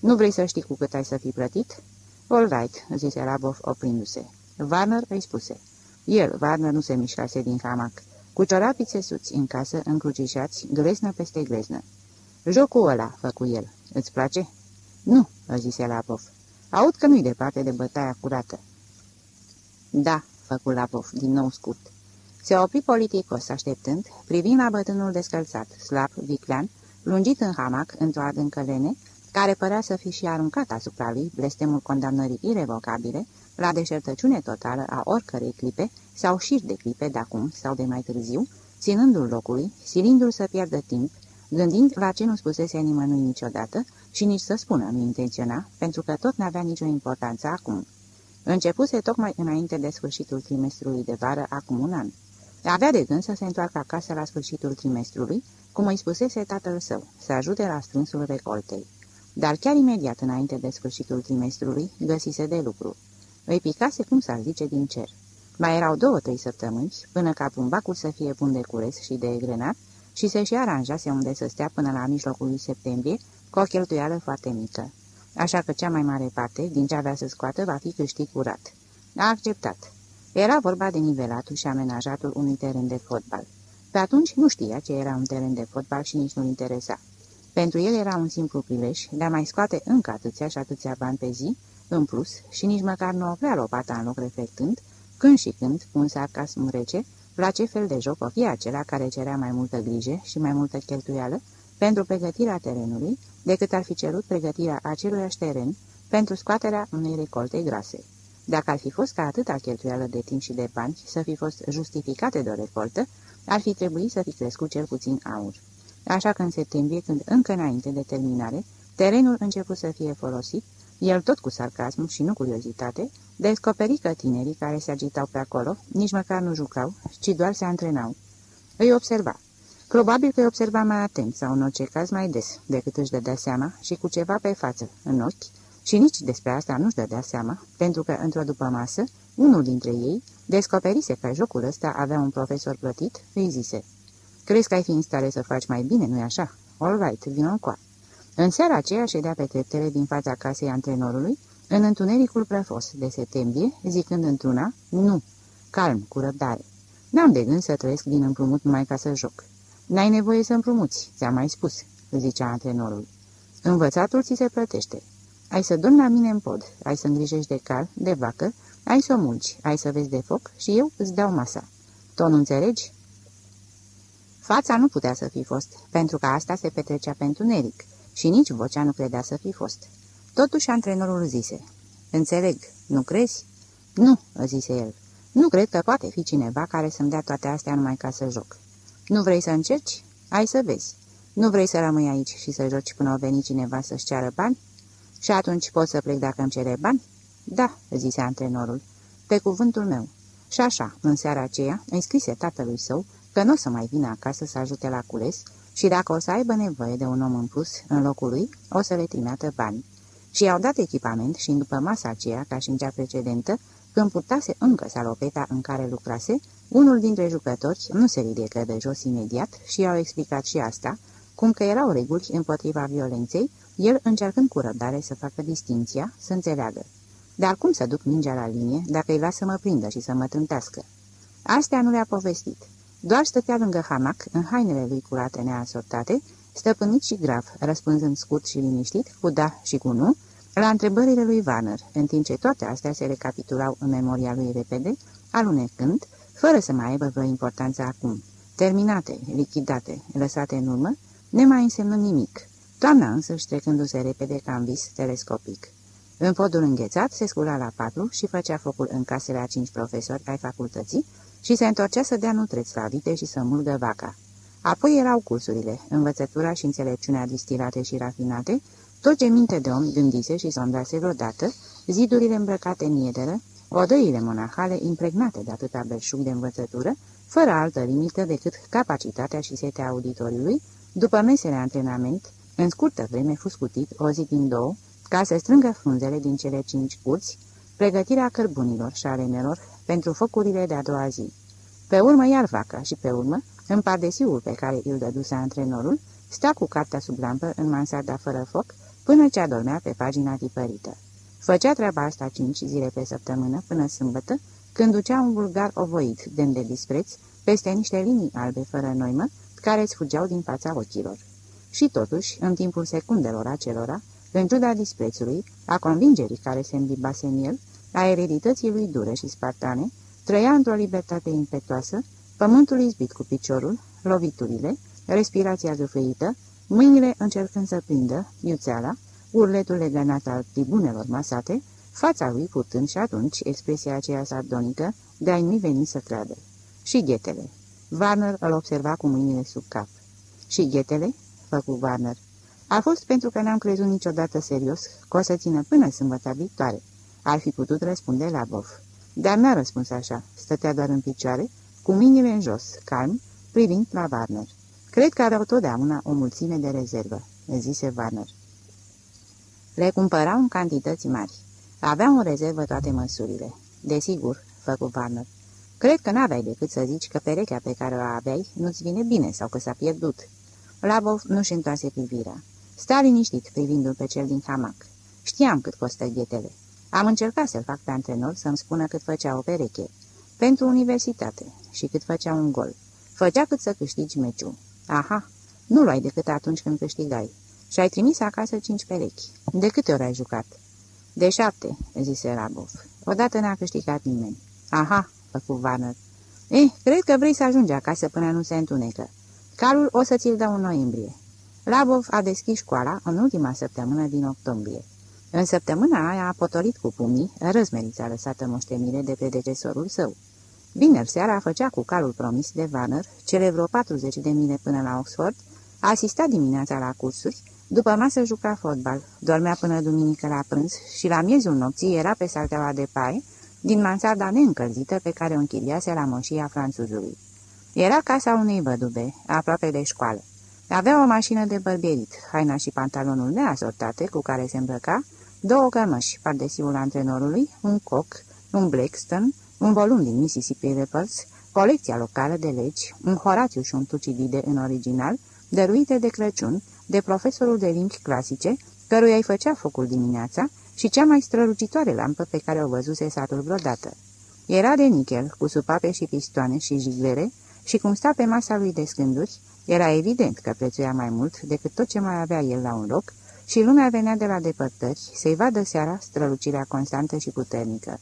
Nu vrei să știi cu cât ai să fi plătit?" All right," zise Rabov oprindu-se. Warner îi spuse. El, Warner, nu se mișcase din hamac. Cu ciorapii țesuți în casă, încrucișați, gleznă peste gleznă. Jocul ăla, făcu el. Îți place?" Nu," zise Lapov. Aud că nu-i departe de bătaia curată." Da," făcu Lapov, din nou scurt. Se opri politicos, așteptând, privind la bătânul descălțat, slab, viclean, lungit în hamac, într-o adâncă lene, care părea să fi și aruncat asupra lui blestemul condamnării irrevocabile, la deșertăciune totală a oricărei clipe sau șir de clipe de acum sau de mai târziu, ținându-l locului, silindu-l să pierdă timp, gândind la ce nu spusese nimănui niciodată și nici să spună nu intenționa, pentru că tot n-avea nicio importanță acum. Începuse tocmai înainte de sfârșitul trimestrului de vară, acum un an. Avea de gând să se întoarcă acasă la sfârșitul trimestrului, cum îi spusese tatăl său, să ajute la strânsul recoltei. Dar chiar imediat înainte de sfârșitul trimestrului, găsise de lucru. Îi picase, cum s-ar zice, din cer. Mai erau două-trei săptămâni, până ca pumbacul să fie bun de cules și de egrenat și să-și aranjase unde să stea până la mijlocul lui septembrie, cu o cheltuială foarte mică. Așa că cea mai mare parte din ce avea să scoată va fi câștig curat. A acceptat. Era vorba de nivelatul și amenajatul unui teren de fotbal. Pe atunci nu știa ce era un teren de fotbal și nici nu interesa. Pentru el era un simplu prilej de a mai scoate încă atâția și atâția bani pe zi, în plus, și nici măcar nu oprea lopata în loc reflectând, când și când, cu un sarcasm rece, la ce fel de joc o fi acela care cerea mai multă grijă și mai multă cheltuială pentru pregătirea terenului, decât ar fi cerut pregătirea aceluiași teren pentru scoaterea unei recolte grase. Dacă ar fi fost ca atâta cheltuială de timp și de bani să fi fost justificate de o recoltă, ar fi trebuit să fi crescut cel puțin aur. Așa că în septembrie, când încă înainte de terminare, terenul început să fie folosit, el tot cu sarcasm și nu curiozitate, descoperi că tinerii care se agitau pe acolo nici măcar nu jucau, ci doar se antrenau. Îi observa. Probabil că îi observa mai atent sau în orice caz mai des decât își dădea seama și cu ceva pe față, în ochi, și nici despre asta nu-și dădea seama, pentru că într-o după masă, unul dintre ei descoperise că jocul ăsta avea un profesor plătit, îi zise, Crezi că ai fi în stare să faci mai bine, nu-i așa? All right, vină încoa. În seara aceea ședea pe treptele din fața casei antrenorului, în întunericul prăfos de septembrie, zicând într-una, nu, calm, cu răbdare. N-am de gând să trăiesc din împrumut numai ca să joc. N-ai nevoie să împrumuți, ți-am mai spus, zicea antrenorul. Învățatul ți se plătește. Ai să dormi la mine în pod, ai să îngrijești de cal, de vacă, ai să o mulci, ai să vezi de foc și eu îți dau masa. Tu nu înțelegi? Fața nu putea să fi fost, pentru că asta se petrecea pentru Neric și nici vocea nu credea să fi fost. Totuși antrenorul zise, Înțeleg, nu crezi?" Nu," zise el. Nu cred că poate fi cineva care să-mi dea toate astea numai ca să joc." Nu vrei să încerci? Ai să vezi. Nu vrei să rămâi aici și să joci până o veni cineva să-și ceară bani? Și atunci pot să plec dacă îmi cere bani?" Da," zise antrenorul, pe cuvântul meu." Și așa, în seara aceea, îi scrise tatălui său că nu o să mai vină acasă să ajute la cules și dacă o să aibă nevoie de un om în plus în locul lui, o să le trimeată bani. și i-au dat echipament și după masa aceea, ca și în cea precedentă, când purtase încă salopeta în care lucrase, unul dintre jucători nu se ridică de jos imediat și i-au explicat și asta, cum că erau reguli împotriva violenței, el încercând cu răbdare să facă distinția, să înțeleagă. Dar cum să duc mingea la linie dacă îi las să mă prindă și să mă trântească? Astea nu le-a povestit. Doar stătea lângă hamac, în hainele lui curate neasortate, stăpânit și grav, răspunzând scurt și liniștit, cu da și cu nu, la întrebările lui Vanner, în timp ce toate astea se recapitulau în memoria lui repede, alunecând, fără să mai aibă vreo importanță acum, terminate, lichidate, lăsate în urmă, nemai însemnând nimic. Toamna însă trecându-se repede ca în vis telescopic. În podul înghețat se scula la patru și făcea focul în casele a cinci profesori ai facultății și se întorcea să dea nutreți la vite și să mulgă vaca. Apoi erau cursurile, învățătura și înțelepciunea distilate și rafinate, tot ce minte de om gândise și sondase vreodată, zidurile îmbrăcate în iederă, odăile monahale impregnate de atâta belșug de învățătură, fără altă limită decât capacitatea și setea auditoriului, după mesele antrenament, în scurtă vreme fuscutit, o zi din două, ca să strângă frunzele din cele cinci curți, pregătirea cărbunilor și arenelor pentru focurile de-a doua zi. Pe urmă iar vaca și pe urmă, în pardesiul pe care îl dăduse antrenorul, sta cu cartea sub lampă în mansarda fără foc, până ce adormea pe pagina tipărită. Făcea treaba asta cinci zile pe săptămână până sâmbătă, când ducea un vulgar ovoit, de de dispreț, peste niște linii albe fără noimă, care îți fugeau din fața ochilor. Și totuși, în timpul secundelor acelora, în ciuda disprețului, a convingerii care se îmbibase în el, a eredității lui dure și spartane, trăia într-o libertate impetuoasă, pământul izbit cu piciorul, loviturile, respirația gâfâită, mâinile încercând să prindă, iuțeala, urletul legănat al tribunelor masate, fața lui purtând și atunci expresia aceea sardonică de a-i nu veni să creadă. Și ghetele. Warner îl observa cu mâinile sub cap. Și ghetele? Făcu Warner. A fost pentru că n-am crezut niciodată serios că o să țină până sâmbătă viitoare. Ar fi putut răspunde la bof. Dar n-a răspuns așa. Stătea doar în picioare, cu mâinile în jos, calm, privind la Warner. Cred că aveau totdeauna o mulțime de rezervă, zise Warner. Le cumpărau în cantități mari. Aveau în rezervă toate măsurile. Desigur, făcu Warner. Cred că n-aveai decât să zici că perechea pe care o aveai nu-ți vine bine sau că s-a pierdut. Labov nu-și întoase privirea. Sta liniștit privindu-l pe cel din hamac. Știam cât costă ghetele. Am încercat să-l fac pe antrenor să-mi spună cât făcea o pereche. Pentru universitate și cât făcea un gol. Făcea cât să câștigi meciul. Aha, nu luai decât atunci când câștigai. Și ai trimis acasă cinci perechi. De câte ori ai jucat? De șapte, zise Rabov. Odată n-a câștigat nimeni. Aha, făcu Warner. Eh, cred că vrei să ajungi acasă până nu se întunecă. Calul o să ți-l dau în noiembrie. Labov a deschis școala în ultima săptămână din octombrie. În săptămâna aia a potolit cu pumnii răzmerița lăsată moștenire de predecesorul său. Vineri seara făcea cu calul promis de Vanner cele vreo 40 de mile până la Oxford, asista dimineața la cursuri, după masă juca fotbal, dormea până duminică la prânz și la miezul nopții era pe salteaua de paie din mansarda neîncălzită pe care o închiriase la moșia franțuzului. Era casa unei vădube, aproape de școală. Avea o mașină de bărbierit, haina și pantalonul neasortate cu care se îmbrăca, două cămăși, pardesiul antrenorului, un coc, un Blackstone, un volum din Mississippi Reports, colecția locală de legi, un Horatiu și un Tucidide în original, dăruite de Crăciun, de profesorul de limbi clasice, căruia îi făcea focul dimineața, și cea mai strălucitoare lampă pe care o văzuse satul vreodată. Era de nichel, cu supape și pistoane și jiglere, și cum sta pe masa lui de scânduri, era evident că prețuia mai mult decât tot ce mai avea el la un loc și lumea venea de la depărtări să-i vadă seara strălucirea constantă și puternică.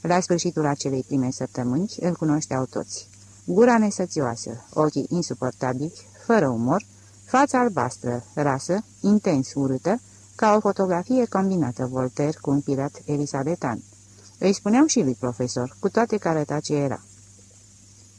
La sfârșitul acelei prime săptămâni îl cunoșteau toți. Gura nesățioasă, ochii insuportabili, fără umor, fața albastră, rasă, intens urâtă, ca o fotografie combinată Voltaire cu un pirat elisabetan. Îi spuneam și lui profesor, cu toate că arăta ce era.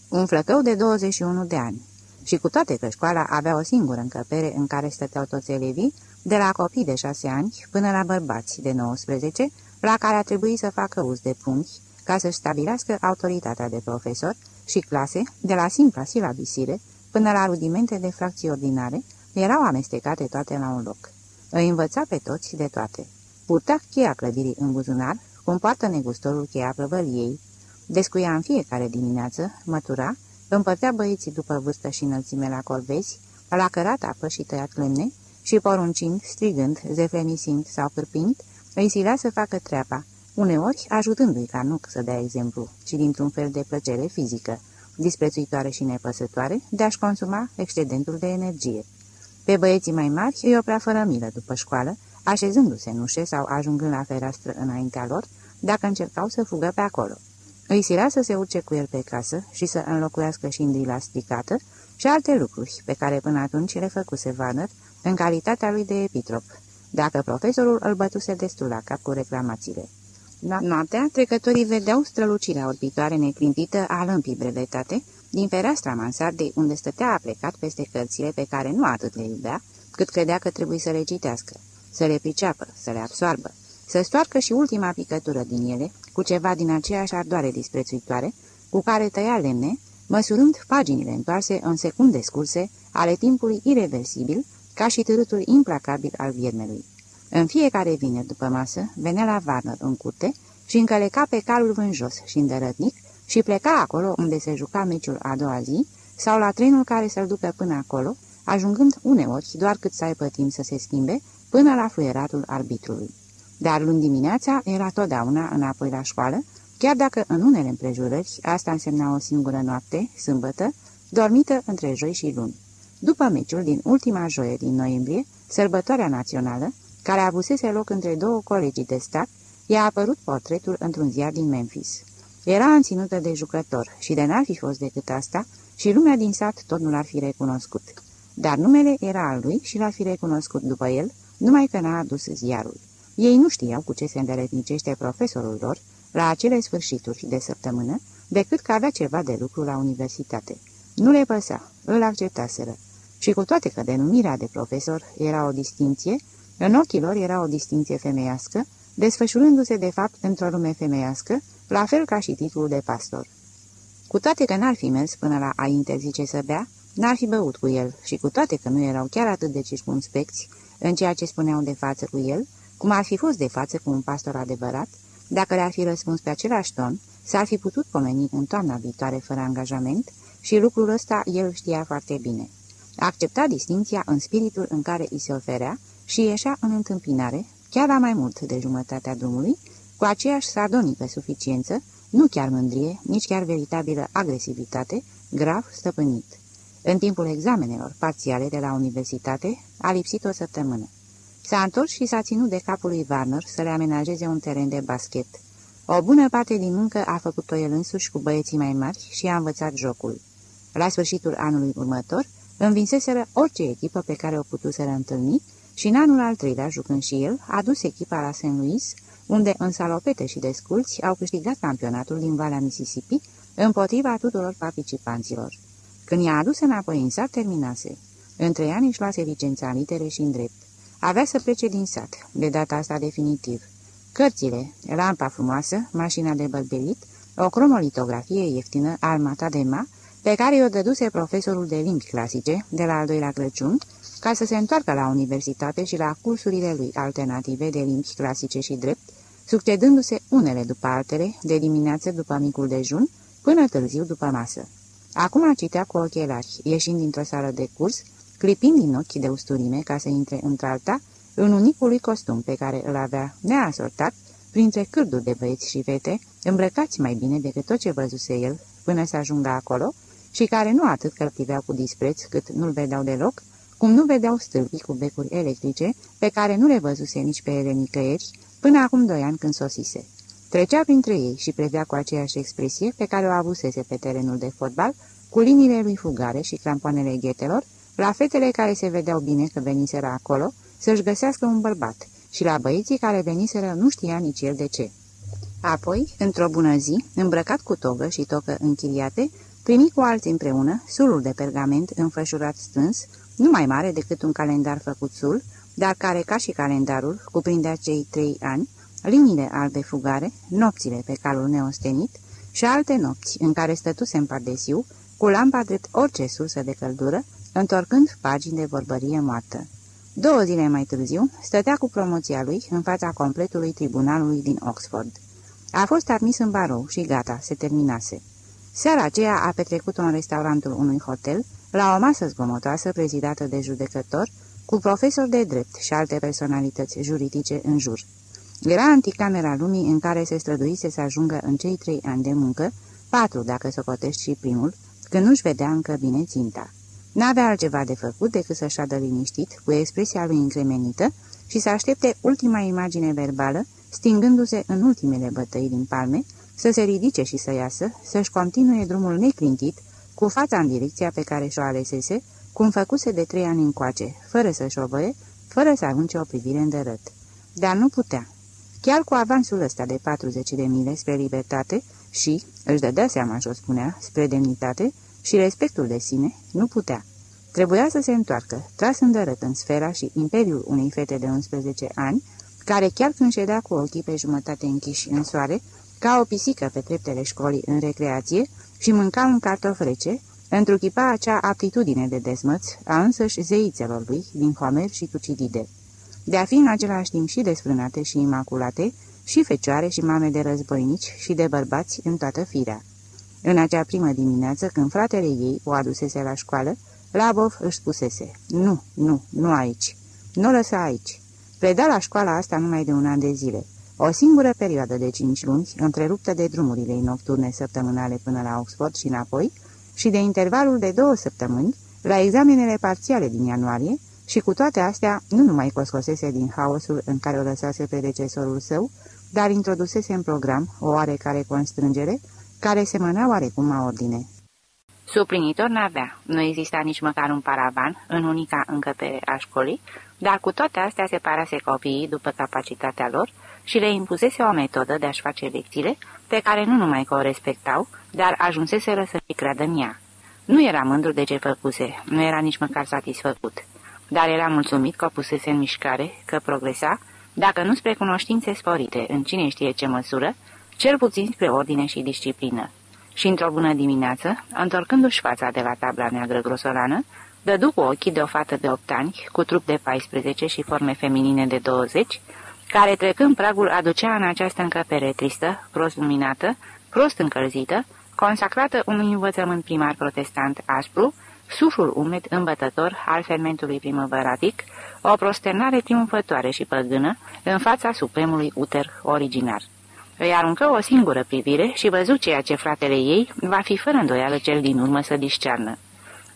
Un flăcău de 21 de ani. Și cu toate că școala avea o singură încăpere în care stăteau toți elevii, de la copii de șase ani până la bărbați de 19, la care a trebuit să facă uz de punchi ca să-și stabilească autoritatea de profesor și clase, de la simpla silabisire până la rudimente de fracții ordinare, erau amestecate toate la un loc. Îi învăța pe toți de toate. Purta cheia clădirii în buzunar, cum poartă negustorul cheia prăvăliei. Descuia în fiecare dimineață, mătura, împărtea băieții după vârstă și înălțime la corvezi, la cărat apă și tăiat lemne și poruncind, strigând, zeflemisind sau cârpind, îi silea să facă treaba, uneori ajutându-i ca nu să dea exemplu, ci dintr-un fel de plăcere fizică, disprețuitoare și nepăsătoare, de a-și consuma excedentul de energie. Pe băieții mai mari îi oprea fără milă după școală, așezându-se în ușe sau ajungând la fereastră înaintea lor, dacă încercau să fugă pe acolo. Îi sirea să se urce cu el pe casă și să înlocuiască și la stricată și alte lucruri pe care până atunci le făcuse Vanner în calitatea lui de epitrop, dacă profesorul îl bătuse destul la cap cu reclamațiile. Noaptea, trecătorii vedeau strălucirea orbitoare neclintită a lămpii brevetate din fereastra mansardei unde stătea aplecat peste cărțile pe care nu atât le iubea, cât credea că trebuie să le citească, să le priceapă, să le absoarbă, să stoarcă și ultima picătură din ele, cu ceva din aceeași ardoare disprețuitoare, cu care tăia lemne, măsurând paginile întoarse în secunde scurse ale timpului irreversibil, ca și târâtul implacabil al viermelui. În fiecare vineri după masă, venea la Warner în curte și încăleca pe calul vânjos și îndărătnic și pleca acolo unde se juca meciul a doua zi sau la trenul care să-l ducă până acolo, ajungând uneori doar cât să aibă timp să se schimbe până la fluieratul arbitrului. Dar luni dimineața era totdeauna înapoi la școală, chiar dacă în unele împrejurări asta însemna o singură noapte, sâmbătă, dormită între joi și luni. După meciul din ultima joie din noiembrie, sărbătoarea națională, care avusese loc între două colegii de stat, i-a apărut portretul într-un ziar din Memphis. Era înținută de jucător și de n-ar fi fost decât asta și lumea din sat tot nu l-ar fi recunoscut. Dar numele era al lui și l-ar fi recunoscut după el, numai că n-a adus ziarul. Ei nu știau cu ce se îndeletnicește profesorul lor la acele sfârșituri de săptămână, decât că avea ceva de lucru la universitate. Nu le păsa, îl acceptaseră. Și cu toate că denumirea de profesor era o distinție, în ochii lor era o distinție femeiască, desfășurându-se de fapt într-o lume femeiască, la fel ca și titlul de pastor. Cu toate că n-ar fi mers până la a interzice să bea, n-ar fi băut cu el și cu toate că nu erau chiar atât de circumspecți în ceea ce spuneau de față cu el, cum ar fi fost de față cu un pastor adevărat, dacă le-ar fi răspuns pe același ton, s-ar fi putut pomeni în toamna viitoare fără angajament și lucrul ăsta el știa foarte bine. Accepta distinția în spiritul în care îi se oferea și ieșea în întâmpinare, chiar la mai mult de jumătatea drumului, cu aceeași sardonică suficiență, nu chiar mândrie, nici chiar veritabilă agresivitate, grav stăpânit. În timpul examenelor parțiale de la universitate, a lipsit o săptămână. S-a întors și s-a ținut de capul lui Warner să le amenajeze un teren de basket. O bună parte din muncă a făcut-o el însuși cu băieții mai mari și a învățat jocul. La sfârșitul anului următor, învinseseră orice echipă pe care o putuseră întâlni și în anul al treilea, jucând și el, a dus echipa la St. Louis, unde în salopete și desculți au câștigat campionatul din Valea Mississippi împotriva tuturor participanților. Când i-a adus înapoi în sat, terminase. Între ani își luase licența în litere și în drept. Avea să plece din sat, de data asta definitiv. Cărțile, lampa frumoasă, mașina de bălbelit, o cromolitografie ieftină, armata de ma, pe care i-o dăduse profesorul de limbi clasice, de la al doilea Crăciun, ca să se întoarcă la universitate și la cursurile lui alternative de limbi clasice și drept, succedându-se unele după altele, de dimineață după micul dejun, până târziu după masă. Acum citea cu ochelari, ieșind dintr-o sală de curs, clipind din ochi de usturime ca să intre într-alta, în unicului costum pe care îl avea neasortat, printre cârduri de băieți și fete, îmbrăcați mai bine decât tot ce văzuse el până să ajungă acolo, și care nu atât că cu dispreț cât nu-l vedeau deloc, cum nu vedeau stâlpii cu becuri electrice, pe care nu le văzuse nici pe ele nicăieri, până acum doi ani când sosise. Trecea printre ei și prevea cu aceeași expresie pe care o avusese pe terenul de fotbal, cu liniile lui fugare și crampoanele ghetelor, la fetele care se vedeau bine că veniseră acolo să-și găsească un bărbat și la băieții care veniseră nu știa nici el de ce. Apoi, într-o bună zi, îmbrăcat cu togă și tocă închiriate, primi cu alții împreună sulul de pergament înfășurat strâns, nu mai mare decât un calendar făcut sul, dar care, ca și calendarul, cuprindea cei trei ani, liniile albe fugare, nopțile pe calul neostenit și alte nopți în care stătuse în pardesiu, cu lampa drept orice sursă de căldură, întorcând pagini de vorbărie moartă. Două zile mai târziu, stătea cu promoția lui în fața completului tribunalului din Oxford. A fost admis în barou și gata, se terminase. Seara aceea a petrecut-o în restaurantul unui hotel, la o masă zgomotoasă prezidată de judecător, cu profesori de drept și alte personalități juridice în jur. Era anticamera lumii în care se străduise să ajungă în cei trei ani de muncă, patru dacă socotești și primul, când nu-și vedea încă bine ținta. N-avea altceva de făcut decât să șadă liniștit, cu expresia lui încremenită, și să aștepte ultima imagine verbală, stingându-se în ultimele bătăi din palme, să se ridice și să iasă, să-și continue drumul neclintit, cu fața în direcția pe care și-o alesese, cum făcuse de trei ani încoace, fără să-și o văie, fără să arunce o privire în dărât. Dar nu putea. Chiar cu avansul ăsta de 40 de mile spre libertate și, își dădea seama și o spunea, spre demnitate și respectul de sine, nu putea. Trebuia să se întoarcă, tras în dărât în sfera și imperiul unei fete de 11 ani, care chiar când ședea cu ochii pe jumătate închiși în soare, ca o pisică pe treptele școlii în recreație și mânca un cartof rece, întruchipa acea aptitudine de dezmăț a însăși zeițelor lui din Homer și Tucidide. De a fi în același timp și desfrânate și imaculate, și fecioare și mame de războinici și de bărbați în toată firea. În acea primă dimineață, când fratele ei o adusese la școală, Labov își spusese, nu, nu, nu aici, nu lăsa aici. Preda la școala asta numai de un an de zile. O singură perioadă de cinci luni, întreruptă de drumurile nocturne săptămânale până la Oxford și înapoi, și de intervalul de două săptămâni, la examenele parțiale din ianuarie, și cu toate astea nu numai coscosese din haosul în care o lăsase predecesorul său, dar introdusese în program o oarecare constrângere, care semăna oarecum a ordine. Suplinitor n-avea, nu exista nici măcar un paravan în unica încăpere a școlii, dar cu toate astea separase copiii după capacitatea lor și le impusese o metodă de a-și face lecțiile, pe care nu numai că o respectau, dar ajunseseră să-i creadă în ea. Nu era mândru de ce făcuse, nu era nici măcar satisfăcut, dar era mulțumit că o pusese în mișcare, că progresa, dacă nu spre cunoștințe sporite, în cine știe ce măsură, cel puțin spre ordine și disciplină. Și într-o bună dimineață, întorcându-și fața de la tabla neagră grosolană, dădu cu ochii de o fată de opt ani, cu trup de 14 și forme feminine de 20, care trecând pragul aducea în această încăpere tristă, prost luminată, prost încălzită, consacrată unui învățământ primar protestant aspru, suflul umed îmbătător al fermentului primăvăratic, o prosternare triumfătoare și păgână în fața supremului uter originar. Îi aruncă o singură privire și văzu ceea ce fratele ei va fi fără îndoială cel din urmă să discearnă.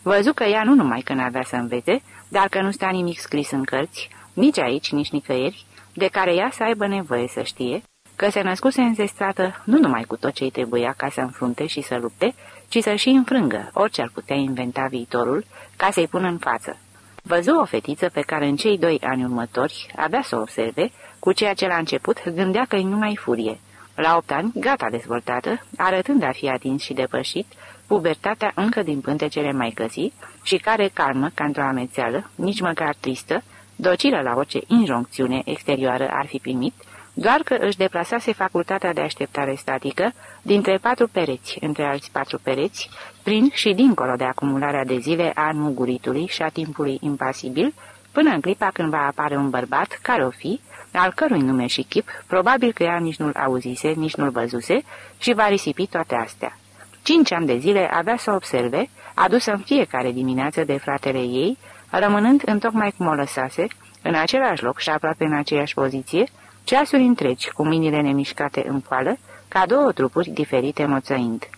Văzu că ea nu numai că n-avea să învețe, dar că nu sta nimic scris în cărți, nici aici, nici nicăieri, de care ea să aibă nevoie să știe, că se născuse înzestrată nu numai cu tot ce-i trebuia ca să înfrunte și să lupte, ci să și înfrângă orice ar putea inventa viitorul ca să-i pună în față. Văzu o fetiță pe care în cei doi ani următori avea să o observe, cu ceea ce la început gândea că-i numai furie. La opt ani, gata dezvoltată, arătând a fi atins și depășit, pubertatea încă din pântecele mai căzii și care calmă ca într-o amețeală, nici măcar tristă, docilă la orice injoncțiune exterioară ar fi primit, doar că își deplasase facultatea de așteptare statică dintre patru pereți, între alți patru pereți, prin și dincolo de acumularea de zile a muguritului și a timpului impasibil, până în clipa când va apare un bărbat, care o fi, al cărui nume și chip, probabil că ea nici nu-l auzise, nici nu-l văzuse și va risipi toate astea. Cinci ani de zile avea să observe, adusă în fiecare dimineață de fratele ei, rămânând întocmai cum o lăsase, în același loc și aproape în aceeași poziție, ceasuri întregi, cu minile nemișcate în poală, ca două trupuri diferite moțăind.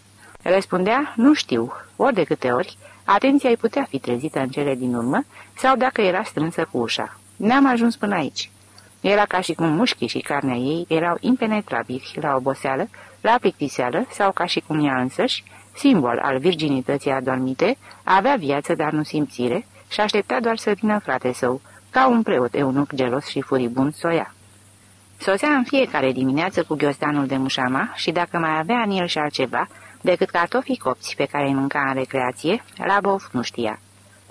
Răspundea, nu știu, ori de câte ori, atenția îi putea fi trezită în cele din urmă, sau dacă era strânsă cu ușa. N-am ajuns până aici. Era ca și cum mușchii și carnea ei erau impenetrabili la oboseală, la plictiseală sau ca și cum ea însăși, simbol al virginității adormite, avea viață, dar nu simțire, și aștepta doar să vină frate său, ca un preot eunuc gelos și furibund soia. Sosea în fiecare dimineață cu ghiozdanul de mușama și dacă mai avea în el și altceva, decât cartofii copți pe care îi mânca în recreație, Labov nu știa.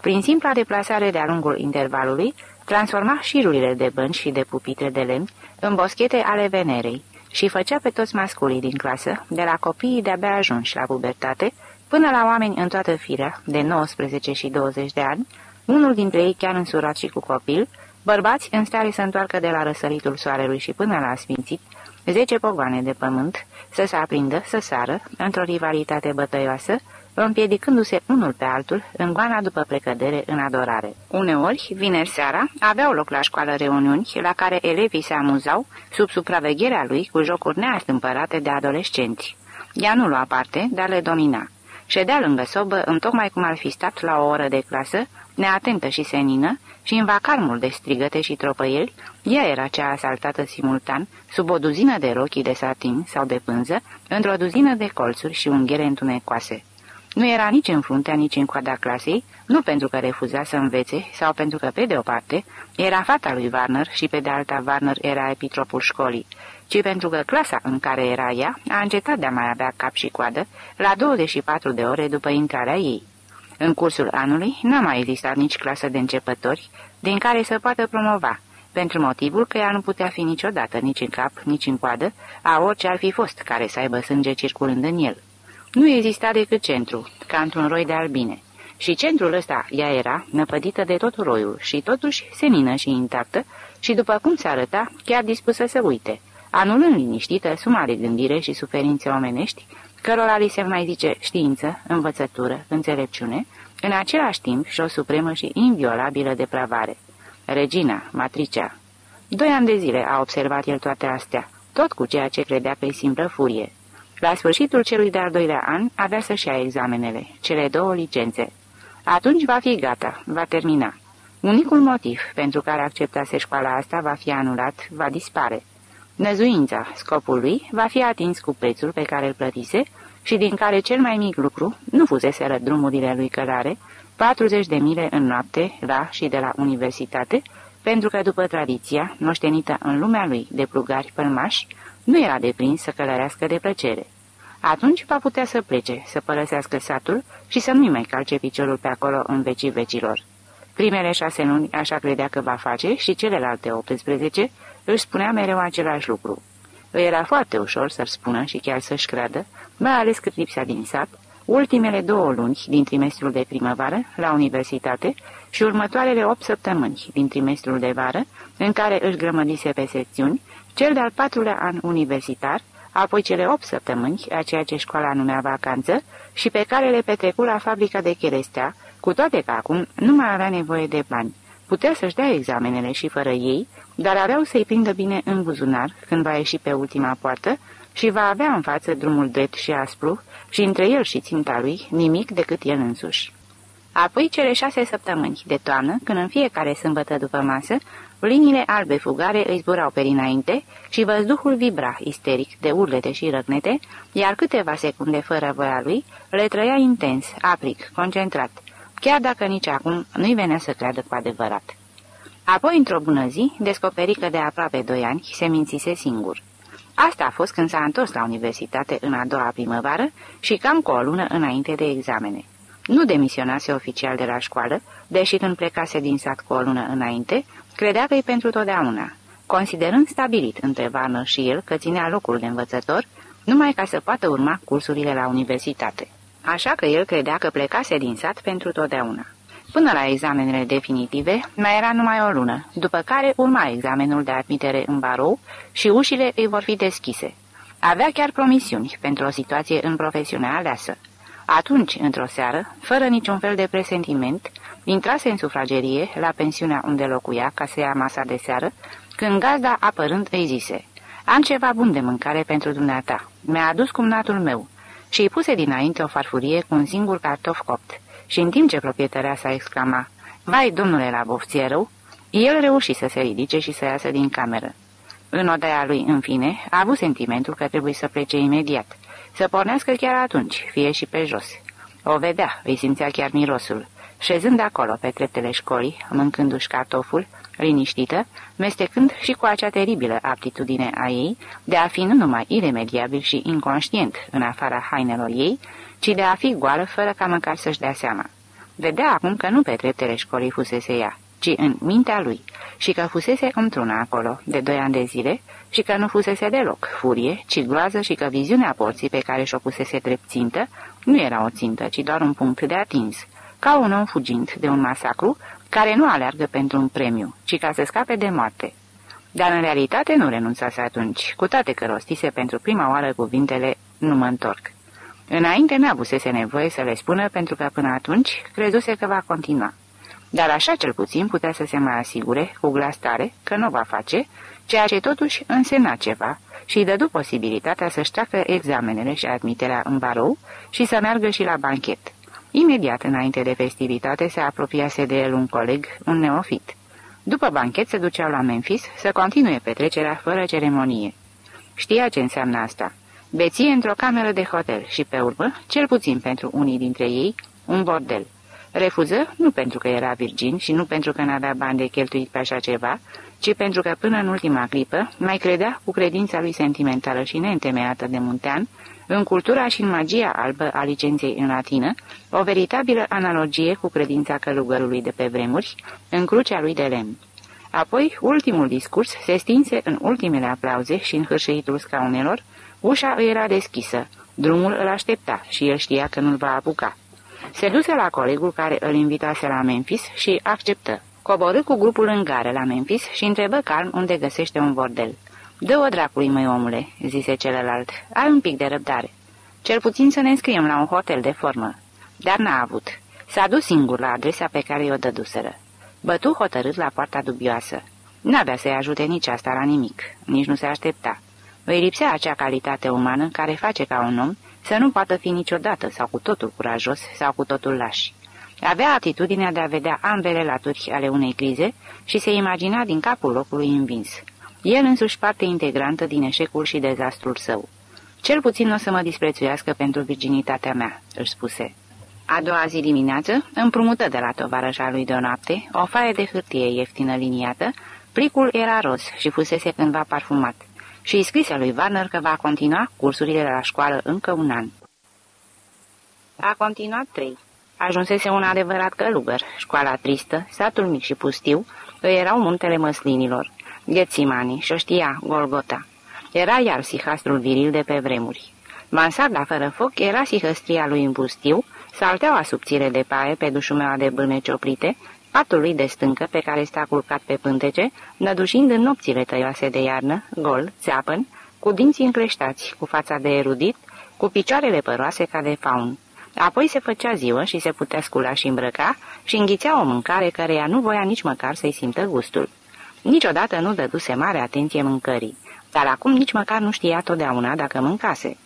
Prin simpla deplasare de-a lungul intervalului, transforma șirurile de bănci și de pupitre de lemn în boschete ale Venerei și făcea pe toți masculii din clasă, de la copiii de-abia ajunși la pubertate, până la oameni în toată firea, de 19 și 20 de ani, unul dintre ei chiar însurat și cu copil, bărbați în stare să întoarcă de la răsăritul soarelui și până la sfințit, zece pogoane de pământ, să se aprindă, să sară, într-o rivalitate bătăioasă, împiedicându-se unul pe altul în goana după precădere în adorare. Uneori, vineri seara, aveau loc la școală reuniuni la care elevii se amuzau sub supravegherea lui cu jocuri neastâmpărate de adolescenți. Ea nu lua parte, dar le domina. Ședea lângă sobă, întocmai cum ar fi stat la o oră de clasă, neatentă și senină, și în vacarmul de strigăte și tropăieli, ea era cea asaltată simultan, sub o duzină de rochii de satin sau de pânză, într-o duzină de colțuri și unghiere întunecoase. Nu era nici în fruntea, nici în coada clasei, nu pentru că refuza să învețe sau pentru că, pe de o parte, era fata lui Warner și pe de alta Warner era epitropul școlii, ci pentru că clasa în care era ea a încetat de a mai avea cap și coadă la 24 de ore după intrarea ei. În cursul anului n-a mai existat nici clasă de începători din care să poată promova, pentru motivul că ea nu putea fi niciodată nici în cap, nici în coadă, a orice ar fi fost care să aibă sânge circulând în el. Nu exista decât centru, ca într-un roi de albine. Și centrul ăsta ea era, năpădită de tot roiul și totuși senină și intactă și, după cum se arăta, chiar dispusă să uite, anulând liniștită suma de gândire și suferințe omenești, cărora li se mai zice știință, învățătură, înțelepciune, în același timp și o supremă și inviolabilă depravare. Regina, matricea. Doi ani de zile a observat el toate astea, tot cu ceea ce credea că-i simplă furie. La sfârșitul celui de-al doilea an avea să-și ia examenele, cele două licențe. Atunci va fi gata, va termina. Unicul motiv pentru care acceptase școala asta va fi anulat, va dispare. Năzuința scopului va fi atins cu prețul pe care îl plătise și din care cel mai mic lucru nu fuseseră drumurile lui călare, 40 de mile în noapte la și de la universitate, pentru că după tradiția, moștenită în lumea lui de plugari pălmași, nu era deprins să călărească de plăcere. Atunci va putea să plece, să părăsească satul și să nu-i mai calce piciorul pe acolo în vecii vecilor. Primele șase luni așa credea că va face și celelalte 18 își spunea mereu același lucru. Îi era foarte ușor să-l spună și chiar să-și creadă, mai ales cât lipsa din sat, ultimele două luni din trimestrul de primăvară la universitate și următoarele opt săptămâni din trimestrul de vară, în care își grămădise pe secțiuni, cel de-al patrulea an universitar, apoi cele opt săptămâni, a ceea ce școala numea vacanță, și pe care le petrecu la fabrica de cherestea, cu toate că acum nu mai avea nevoie de bani. Putea să-și dea examenele și fără ei, dar aveau să-i prindă bine în buzunar când va ieși pe ultima poartă și va avea în față drumul drept și aspru și între el și ținta lui nimic decât el însuși. Apoi cele șase săptămâni de toamnă, când în fiecare sâmbătă după masă, liniile albe fugare îi zburau pe dinainte și văzduhul vibra isteric de urlete și răgnete, iar câteva secunde fără voia lui le trăia intens, apric, concentrat, chiar dacă nici acum nu-i venea să creadă cu adevărat. Apoi, într-o bună zi, descoperi că de aproape doi ani se mințise singur. Asta a fost când s-a întors la universitate în a doua primăvară și cam cu o lună înainte de examene. Nu demisionase oficial de la școală, deși când plecase din sat cu o lună înainte, credea că e pentru totdeauna, considerând stabilit între Varnă și el că ținea locul de învățător, numai ca să poată urma cursurile la universitate. Așa că el credea că plecase din sat pentru totdeauna. Până la examenele definitive, mai era numai o lună, după care urma examenul de admitere în barou și ușile îi vor fi deschise. Avea chiar promisiuni pentru o situație în profesiunea aleasă. Atunci, într-o seară, fără niciun fel de presentiment, intrase în sufragerie, la pensiunea unde locuia, ca să ia masa de seară, când gazda apărând îi zise, Am ceva bun de mâncare pentru dumneata. Mi-a adus cumnatul meu." Și îi puse dinainte o farfurie cu un singur cartof copt. Și în timp ce proprietărea sa exclama, Vai, domnule la bofție rău!" el reuși să se ridice și să iasă din cameră. În odaia lui, în fine, a avut sentimentul că trebuie să plece imediat, să pornească chiar atunci, fie și pe jos. O vedea, îi simțea chiar mirosul. Șezând acolo, pe treptele școlii, mâncându-și cartoful, liniștită, mestecând și cu acea teribilă aptitudine a ei de a fi nu numai iremediabil și inconștient în afara hainelor ei, ci de a fi goală fără ca măcar să-și dea seama. Vedea acum că nu pe treptele școlii fusese ea, ci în mintea lui, și că fusese într-una acolo, de doi ani de zile, și că nu fusese deloc furie, ci gloază și că viziunea porții pe care și-o pusese drept țintă nu era o țintă, ci doar un punct de atins, ca un om fugind de un masacru care nu aleargă pentru un premiu, ci ca să scape de moarte. Dar în realitate nu renunțase atunci, cu toate că rostise pentru prima oară cuvintele nu mă întorc. Înainte n-avusese nevoie să le spună pentru că până atunci crezuse că va continua. Dar așa cel puțin putea să se mai asigure, cu glas tare, că nu va face, ceea ce totuși însemna ceva și îi dădu posibilitatea să-și treacă examenele și admiterea în barou și să meargă și la banchet. Imediat înainte de festivitate se apropiase de el un coleg, un neofit. După banchet se duceau la Memphis să continue petrecerea fără ceremonie. Știa ce înseamnă asta. Beție într-o cameră de hotel și, pe urmă, cel puțin pentru unii dintre ei, un bordel. Refuză nu pentru că era virgin și nu pentru că n-avea bani de cheltuit pe așa ceva, ci pentru că până în ultima clipă mai credea cu credința lui sentimentală și neîntemeiată de muntean în cultura și în magia albă a licenței în latină, o veritabilă analogie cu credința călugărului de pe vremuri, în crucea lui de lemn. Apoi, ultimul discurs se stinse în ultimele aplauze și în hârșeitul scaunelor, ușa îi era deschisă, drumul îl aștepta și el știa că nu-l va apuca. Se duse la colegul care îl invitase la Memphis și acceptă. Coborâ cu grupul în gare la Memphis și întrebă calm unde găsește un bordel. Dă-o dracului, măi omule," zise celălalt. Ai un pic de răbdare. Cel puțin să ne înscriem la un hotel de formă." Dar n-a avut. S-a dus singur la adresa pe care i-o dăduseră. Bătu hotărât la poarta dubioasă. N-avea să-i ajute nici asta la nimic, nici nu se aștepta. Îi lipsea acea calitate umană care face ca un om să nu poată fi niciodată sau cu totul curajos sau cu totul laș. Avea atitudinea de a vedea ambele laturi ale unei crize și se imagina din capul locului învins. El însuși parte integrantă din eșecul și dezastrul său. Cel puțin nu o să mă disprețuiască pentru virginitatea mea, își spuse. A doua zi dimineață împrumută de la tovarășa lui de o noapte o faie de hârtie ieftină liniată, plicul era roz și fusese cândva parfumat și îi scrise lui Warner că va continua cursurile la școală încă un an. A continuat trei. Ajunsese un adevărat călugăr, școala tristă, satul mic și pustiu, îi erau muntele măslinilor. Ghețimani și-o știa Golgota. Era iar sihastrul viril de pe vremuri. Mansarda fără foc era sihăstria lui în pustiu, salteaua subțire de paie pe dușumeaua de bâne cioplite, patul lui de stâncă pe care sta culcat pe pântece, nădușind în nopțile tăioase de iarnă, gol, țeapăn, cu dinții încleștați, cu fața de erudit, cu picioarele păroase ca de faun. Apoi se făcea ziua și se putea scula și îmbrăca și înghițea o mâncare căreia nu voia nici măcar să-i simtă gustul. Niciodată nu dăduse mare atenție mâncării, dar acum nici măcar nu știa totdeauna dacă mâncase.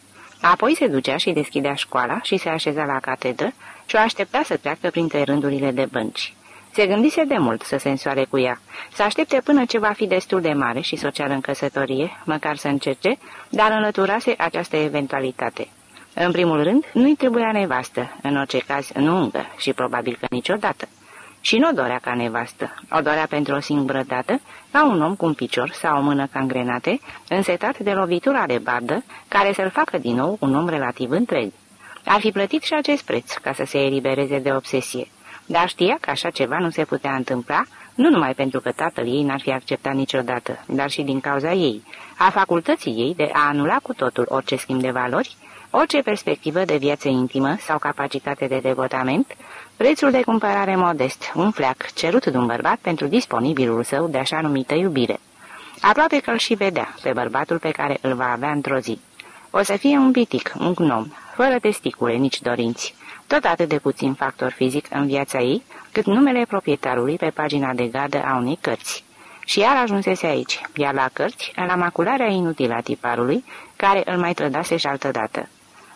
Apoi se ducea și deschidea școala și se așeza la catedră și o aștepta să treacă printre rândurile de bănci. Se gândise de mult să se însoare cu ea, să aștepte până ce va fi destul de mare și să o ceară în căsătorie, măcar să încerce, dar înlăturase această eventualitate. În primul rând, nu-i trebuia nevastă, în orice caz nu încă și probabil că niciodată. Și nu o dorea ca nevastă, o dorea pentru o singură dată, ca un om cu un picior sau o mână cangrenate, însetat de lovitura de bardă, care să-l facă din nou un om relativ întreg. Ar fi plătit și acest preț ca să se elibereze de obsesie, dar știa că așa ceva nu se putea întâmpla, nu numai pentru că tatăl ei n-ar fi acceptat niciodată, dar și din cauza ei, a facultății ei de a anula cu totul orice schimb de valori, orice perspectivă de viață intimă sau capacitate de devotament, prețul de cumpărare modest, un fleac cerut de un bărbat pentru disponibilul său de așa numită iubire. Aproape că îl și vedea pe bărbatul pe care îl va avea într-o zi. O să fie un pitic, un gnom, fără testicule, nici dorinți, tot atât de puțin factor fizic în viața ei, cât numele proprietarului pe pagina de gardă a unei cărți. Și iar ajunsese aici, iar la cărți, la macularea inutilă a tiparului, care îl mai trădase și altădată.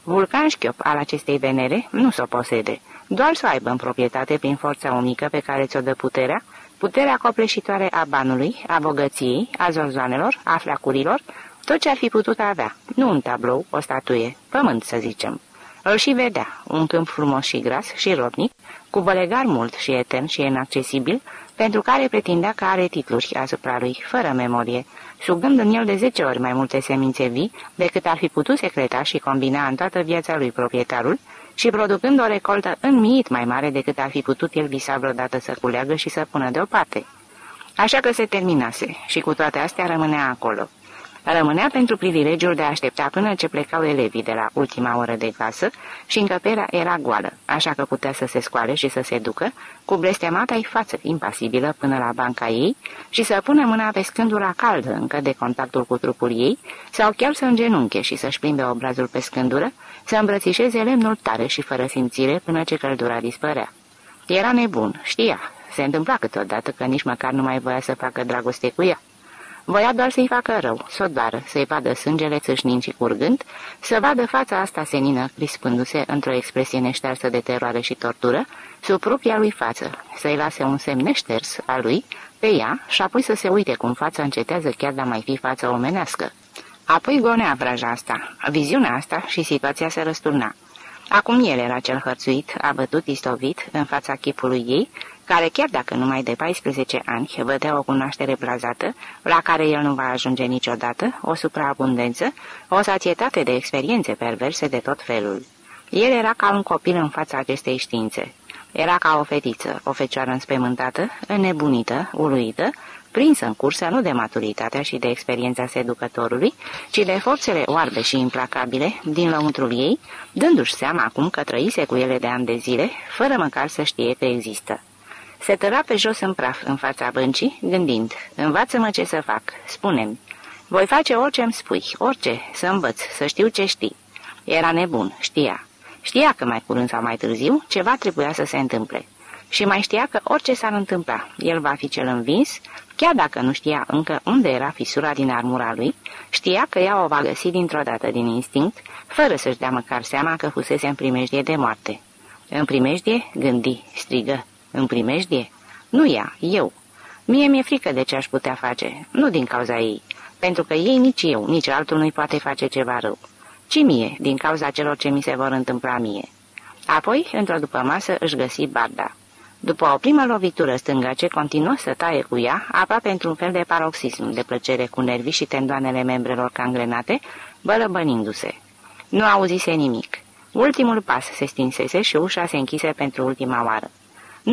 Vulcan șchiop al acestei venere nu s-o posede, doar să o aibă în proprietate prin forța unică pe care ți-o dă puterea, puterea copleșitoare a banului, a bogăției, a zorzoanelor, a flacurilor, tot ce ar fi putut avea, nu un tablou, o statuie, pământ să zicem. Îl și vedea, un câmp frumos și gras și rodnic, cu bălegar mult și etern și inaccesibil, pentru care pretindea că are titluri asupra lui, fără memorie, sugând în el de zece ori mai multe semințe vii decât ar fi putut secreta și combina în toată viața lui proprietarul și producând o recoltă înmiit mai mare decât ar fi putut el visa vreodată să culeagă și să pună deoparte. Așa că se terminase și cu toate astea rămânea acolo. Rămânea pentru privilegiul de a aștepta până ce plecau elevii de la ultima oră de clasă și încăperea era goală, așa că putea să se scoale și să se ducă, cu blestemata-i față impasibilă până la banca ei și să pună mâna pe scândura caldă încă de contactul cu trupul ei, sau chiar să îngenunche și să-și plimbe obrazul pe scândură, să îmbrățișeze lemnul tare și fără simțire până ce căldura dispărea. Era nebun, știa, se întâmpla câteodată că nici măcar nu mai voia să facă dragoste cu ea. Voia doar să-i facă rău, să o doară, să-i vadă sângele țâșnind și curgând, să vadă fața asta senină crispându-se într-o expresie neștearsă de teroare și tortură, sub propria lui față, să-i lase un semn neșters al lui pe ea și apoi să se uite cum fața încetează chiar de mai fi față omenească. Apoi gonea vraja asta, viziunea asta și situația se răsturna. Acum el era cel hărțuit, abătut, istovit, în fața chipului ei, care, chiar dacă numai de 14 ani vădea o cunoaștere blazată, la care el nu va ajunge niciodată, o supraabundență, o sațietate de experiențe perverse de tot felul. El era ca un copil în fața acestei științe. Era ca o fetiță, o fecioară înspăimântată, înnebunită, uluită, prinsă în cursă nu de maturitatea și de experiența seducătorului, ci de forțele oarbe și implacabile din lăuntrul ei, dându-și seama acum că trăise cu ele de ani de zile, fără măcar să știe că există. Se tăra pe jos în praf în fața băncii, gândind, învață-mă ce să fac, spune-mi. Voi face orice îmi spui, orice, să învăț, să știu ce știi. Era nebun, știa. Știa că mai curând sau mai târziu ceva trebuia să se întâmple. Și mai știa că orice s-ar întâmpla, el va fi cel învins, chiar dacă nu știa încă unde era fisura din armura lui, știa că ea o va găsi dintr-o dată din instinct, fără să-și dea măcar seama că fusese în primejdie de moarte. În primejdie, gândi, strigă, în primejdie? Nu ea, eu. Mie mi-e frică de ce aș putea face, nu din cauza ei, pentru că ei nici eu, nici altul nu-i poate face ceva rău, ci mie, din cauza celor ce mi se vor întâmpla mie. Apoi, într-o după masă, își găsi barda. După o primă lovitură stângă ce continuă să taie cu ea, aproape într-un fel de paroxism de plăcere cu nervii și tendoanele membrelor cangrenate, bălăbănindu-se. Nu auzise nimic. Ultimul pas se stinsese și ușa se închise pentru ultima oară.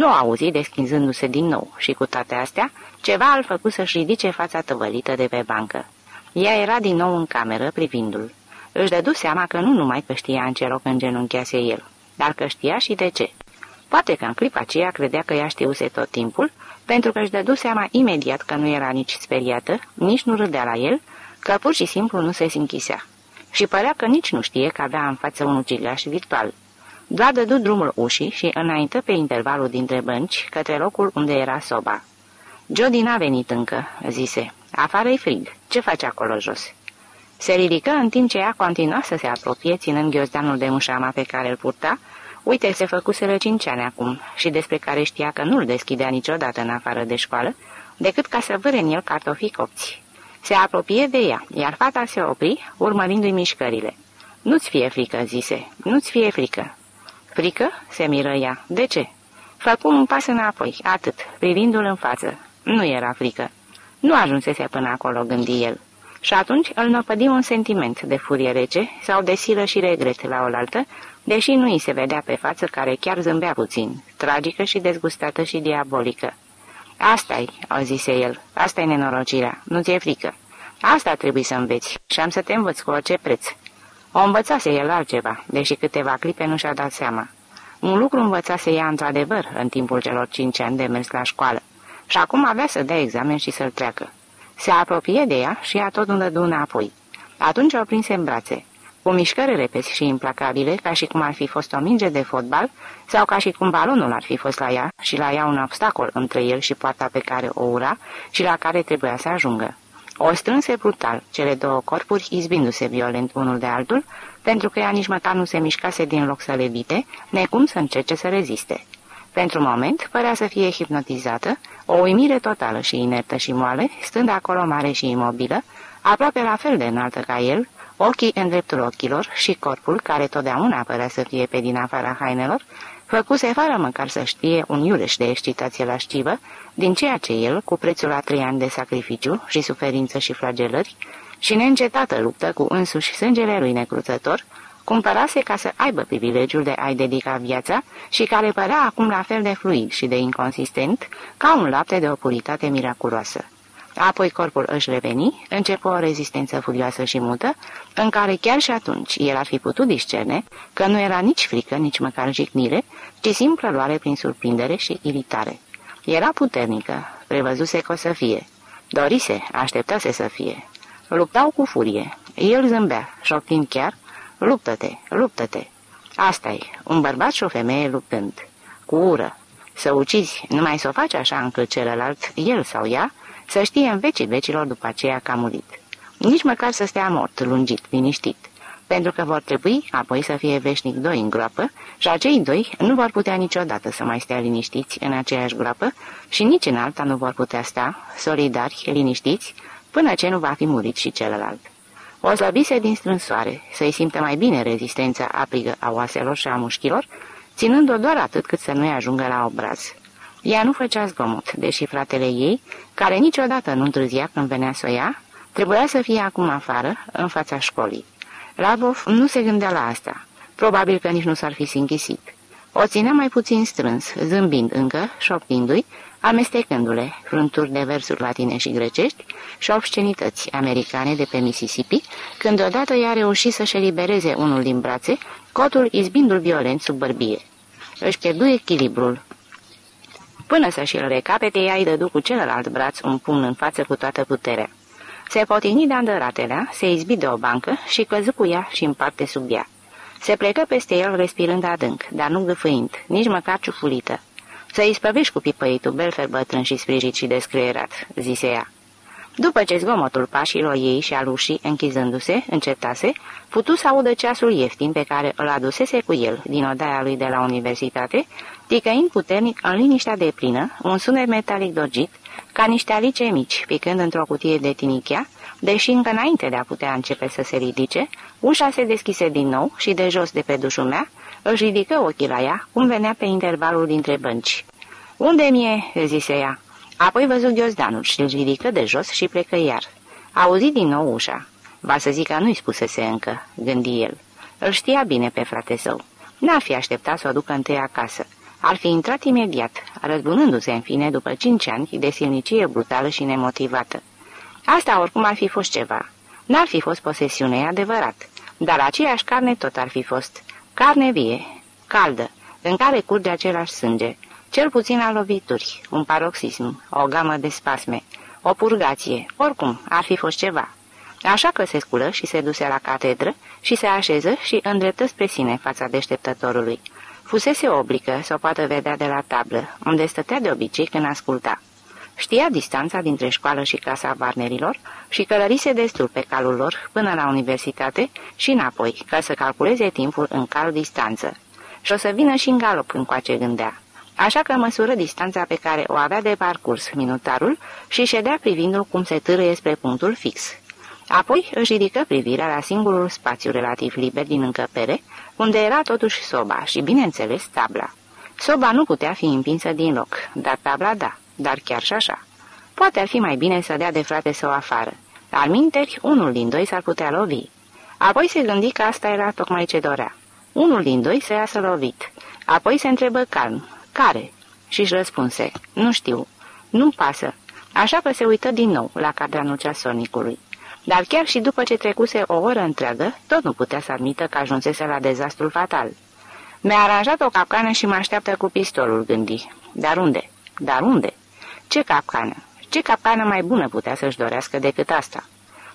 Nu auzi deschizându-se din nou și cu toate astea, ceva îl făcut să-și ridice fața tăvălită de pe bancă. Ea era din nou în cameră privindu-l. Își dădu seama că nu numai că știa în ce loc îngenunchease el, dar că știa și de ce. Poate că în clipa aceea credea că ea știuse tot timpul, pentru că își dădu seama imediat că nu era nici speriată, nici nu râdea la el, că pur și simplu nu se sinchisea. Și părea că nici nu știe că avea în față un ucigaș virtual. Doar dădu drumul ușii și înaintă pe intervalul dintre bănci către locul unde era soba. Jody n-a venit încă," zise. Afară-i frig. Ce faci acolo jos?" Se ridică în timp ce ea continua să se apropie, ținând ghiozdanul de mușama pe care îl purta. Uite, se făcuseră cinci ani acum și despre care știa că nu-l deschidea niciodată în afară de școală, decât ca să vâre în el cartofii copți. Se apropie de ea, iar fata se opri, urmărindu-i mișcările. Nu-ți fie frică," zise, nu-ți fie frică. Frică? se miră ea. De ce? Făcu un pas înapoi, atât, privindu-l în față. Nu era frică. Nu ajunsese până acolo, gândi el. Și atunci îl năpădi un sentiment de furie rece sau de silă și regret la oaltă, deși nu îi se vedea pe față care chiar zâmbea puțin, tragică și dezgustată și diabolică. Asta-i, au zise el, asta e nenorocirea, nu ți-e frică. Asta trebuie să înveți și am să te învăț cu orice preț. O învățase el altceva, deși câteva clipe nu și-a dat seama. Un lucru învățase ea într-adevăr în timpul celor cinci ani de mers la școală și acum avea să dea examen și să-l treacă. Se apropie de ea și ea tot nu dădu înapoi. Atunci o prinse în brațe, cu mișcări repezi și implacabile, ca și cum ar fi fost o minge de fotbal sau ca și cum balonul ar fi fost la ea și la ea un obstacol între el și poarta pe care o ura și la care trebuia să ajungă. O strânse brutal, cele două corpuri izbindu-se violent unul de altul, pentru că ea nici măcar nu se mișcase din loc să le bite, necum să încerce să reziste. Pentru moment, părea să fie hipnotizată, o uimire totală și inertă și moale, stând acolo mare și imobilă, aproape la fel de înaltă ca el, ochii în dreptul ochilor și corpul, care totdeauna părea să fie pe din afara hainelor, făcuse fără măcar să știe un iureș de excitație lascivă, din ceea ce el, cu prețul la trei ani de sacrificiu și suferință și flagelări, și neîncetată luptă cu însuși sângele lui necruțător, cumpărase ca să aibă privilegiul de a-i dedica viața și care părea acum la fel de fluid și de inconsistent ca un lapte de o puritate miraculoasă. Apoi corpul își reveni, începu o rezistență furioasă și mută, în care chiar și atunci el ar fi putut discerne că nu era nici frică, nici măcar jignire, ci simplă luare prin surprindere și iritare. Era puternică, prevăzuse că o să fie. Dorise, așteptase să fie. Luptau cu furie. El zâmbea, șoptind chiar, luptă-te, luptă-te. asta e, un bărbat și o femeie luptând. Cu ură. Să ucizi, numai să o faci așa încât celălalt, el sau ea, să știe în vecii vecilor după aceea că a murit. Nici măcar să stea mort, lungit, liniștit, pentru că vor trebui apoi să fie veșnic doi în groapă și acei doi nu vor putea niciodată să mai stea liniștiți în aceeași groapă și nici în alta nu vor putea sta, solidari, liniștiți, până ce nu va fi murit și celălalt. O slăbise din strânsoare, să-i simtă mai bine rezistența aprigă a oaselor și a mușchilor, ținând-o doar atât cât să nu-i ajungă la obraz. Ea nu făcea zgomot, deși fratele ei, care niciodată nu întârzia când venea să o ia, trebuia să fie acum afară, în fața școlii. Lavov nu se gândea la asta. Probabil că nici nu s-ar fi sinchisit. O ținea mai puțin strâns, zâmbind încă, șoptindu-i, amestecându-le frânturi de versuri latine și grecești și obscenități americane de pe Mississippi, când odată i-a reușit să-și elibereze unul din brațe, cotul izbindu-l violent sub bărbie. Își pierdu echilibrul, Până să-și îl recapete, ea îi dădu cu celălalt braț un pumn în față cu toată puterea. Se potigni de andăratelea, se izbi de o bancă și căzu cu ea și în parte sub ea. Se plecă peste el respirând adânc, dar nu gâfâind, nici măcar ciufulită. Să-i spăvești cu pipăitul belfer bătrân și sprijit și descreierat, zise ea. După ce zgomotul pașilor ei și al ușii, închizându-se, încetase, putu să audă ceasul ieftin pe care îl adusese cu el din odaia lui de la universitate, ticăind puternic în liniștea de plină, un sunet metalic dorgit, ca niște alice mici, picând într-o cutie de tinichea, deși încă înainte de a putea începe să se ridice, ușa se deschise din nou și de jos de pe dușul își ridică ochii la ea, cum venea pe intervalul dintre bănci. Unde mi-e?" zise ea. Apoi văzut ghiozdanul și îl ridică de jos și plecă iar. Auzi din nou ușa. Va să zic că nu-i spusese încă, gândi el. Îl știa bine pe frate său. N-ar fi așteptat să o ducă întâi acasă. Ar fi intrat imediat, răzbunându-se în fine după cinci ani de silnicie brutală și nemotivată. Asta oricum ar fi fost ceva. N-ar fi fost posesiune, adevărat, dar aceeași carne tot ar fi fost. Carne vie, caldă, în care curge același sânge, cel puțin a lovituri, un paroxism, o gamă de spasme, o purgație, oricum, ar fi fost ceva. Așa că se sculă și se duse la catedră și se așeză și îndreptă spre sine fața deșteptătorului. Fusese oblică să o poată vedea de la tablă, unde stătea de obicei când asculta. Știa distanța dintre școală și casa Varnerilor și călărise destul pe calul lor până la universitate și înapoi, ca să calculeze timpul în cal distanță. Și o să vină și în galop încoace gândea. Așa că măsură distanța pe care o avea de parcurs minutarul și ședea privindu-l cum se târâie spre punctul fix. Apoi își ridică privirea la singurul spațiu relativ liber din încăpere, unde era totuși soba și, bineînțeles, tabla. Soba nu putea fi împinsă din loc, dar tabla da, dar chiar și așa. Poate ar fi mai bine să dea de frate său afară. Al minteri, unul din doi s-ar putea lovi. Apoi se gândi că asta era tocmai ce dorea. Unul din doi să iasă lovit. Apoi se întrebă calm, care? Și-și răspunse, nu știu, nu pasă. Așa că se uită din nou la cadranul ceasornicului. Dar chiar și după ce trecuse o oră întreagă, tot nu putea să admită că ajunsese la dezastrul fatal. Mi-a aranjat o capcană și mă așteaptă cu pistolul, gândi. Dar unde? Dar unde? Ce capcană? Ce capcană mai bună putea să-și dorească decât asta?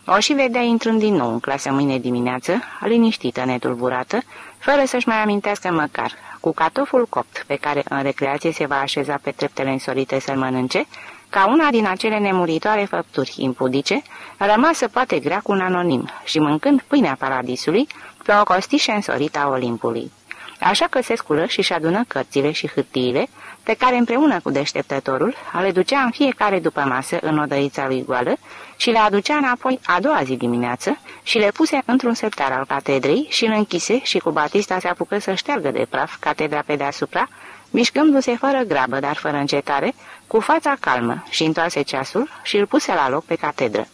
O și vedea intrând din nou în clasă mâine dimineață, liniștită, netulburată, fără să-și mai amintească măcar, cu catoful copt pe care în recreație se va așeza pe treptele însorite să-l mănânce, ca una din acele nemuritoare făpturi impudice, rămasă poate grea cu un anonim și mâncând pâinea paradisului pe o costișă însorită a Olimpului. Așa că se sculă și-și adună cărțile și hârtiile, pe care împreună cu deșteptătorul le ducea în fiecare după masă în odăița lui goală și le aducea înapoi a doua zi dimineață și le puse într-un sertar al catedrei și îl închise și cu Batista se apucă să șteargă de praf catedra pe deasupra, mișcându-se fără grabă, dar fără încetare, cu fața calmă și întoarse ceasul și îl puse la loc pe catedră.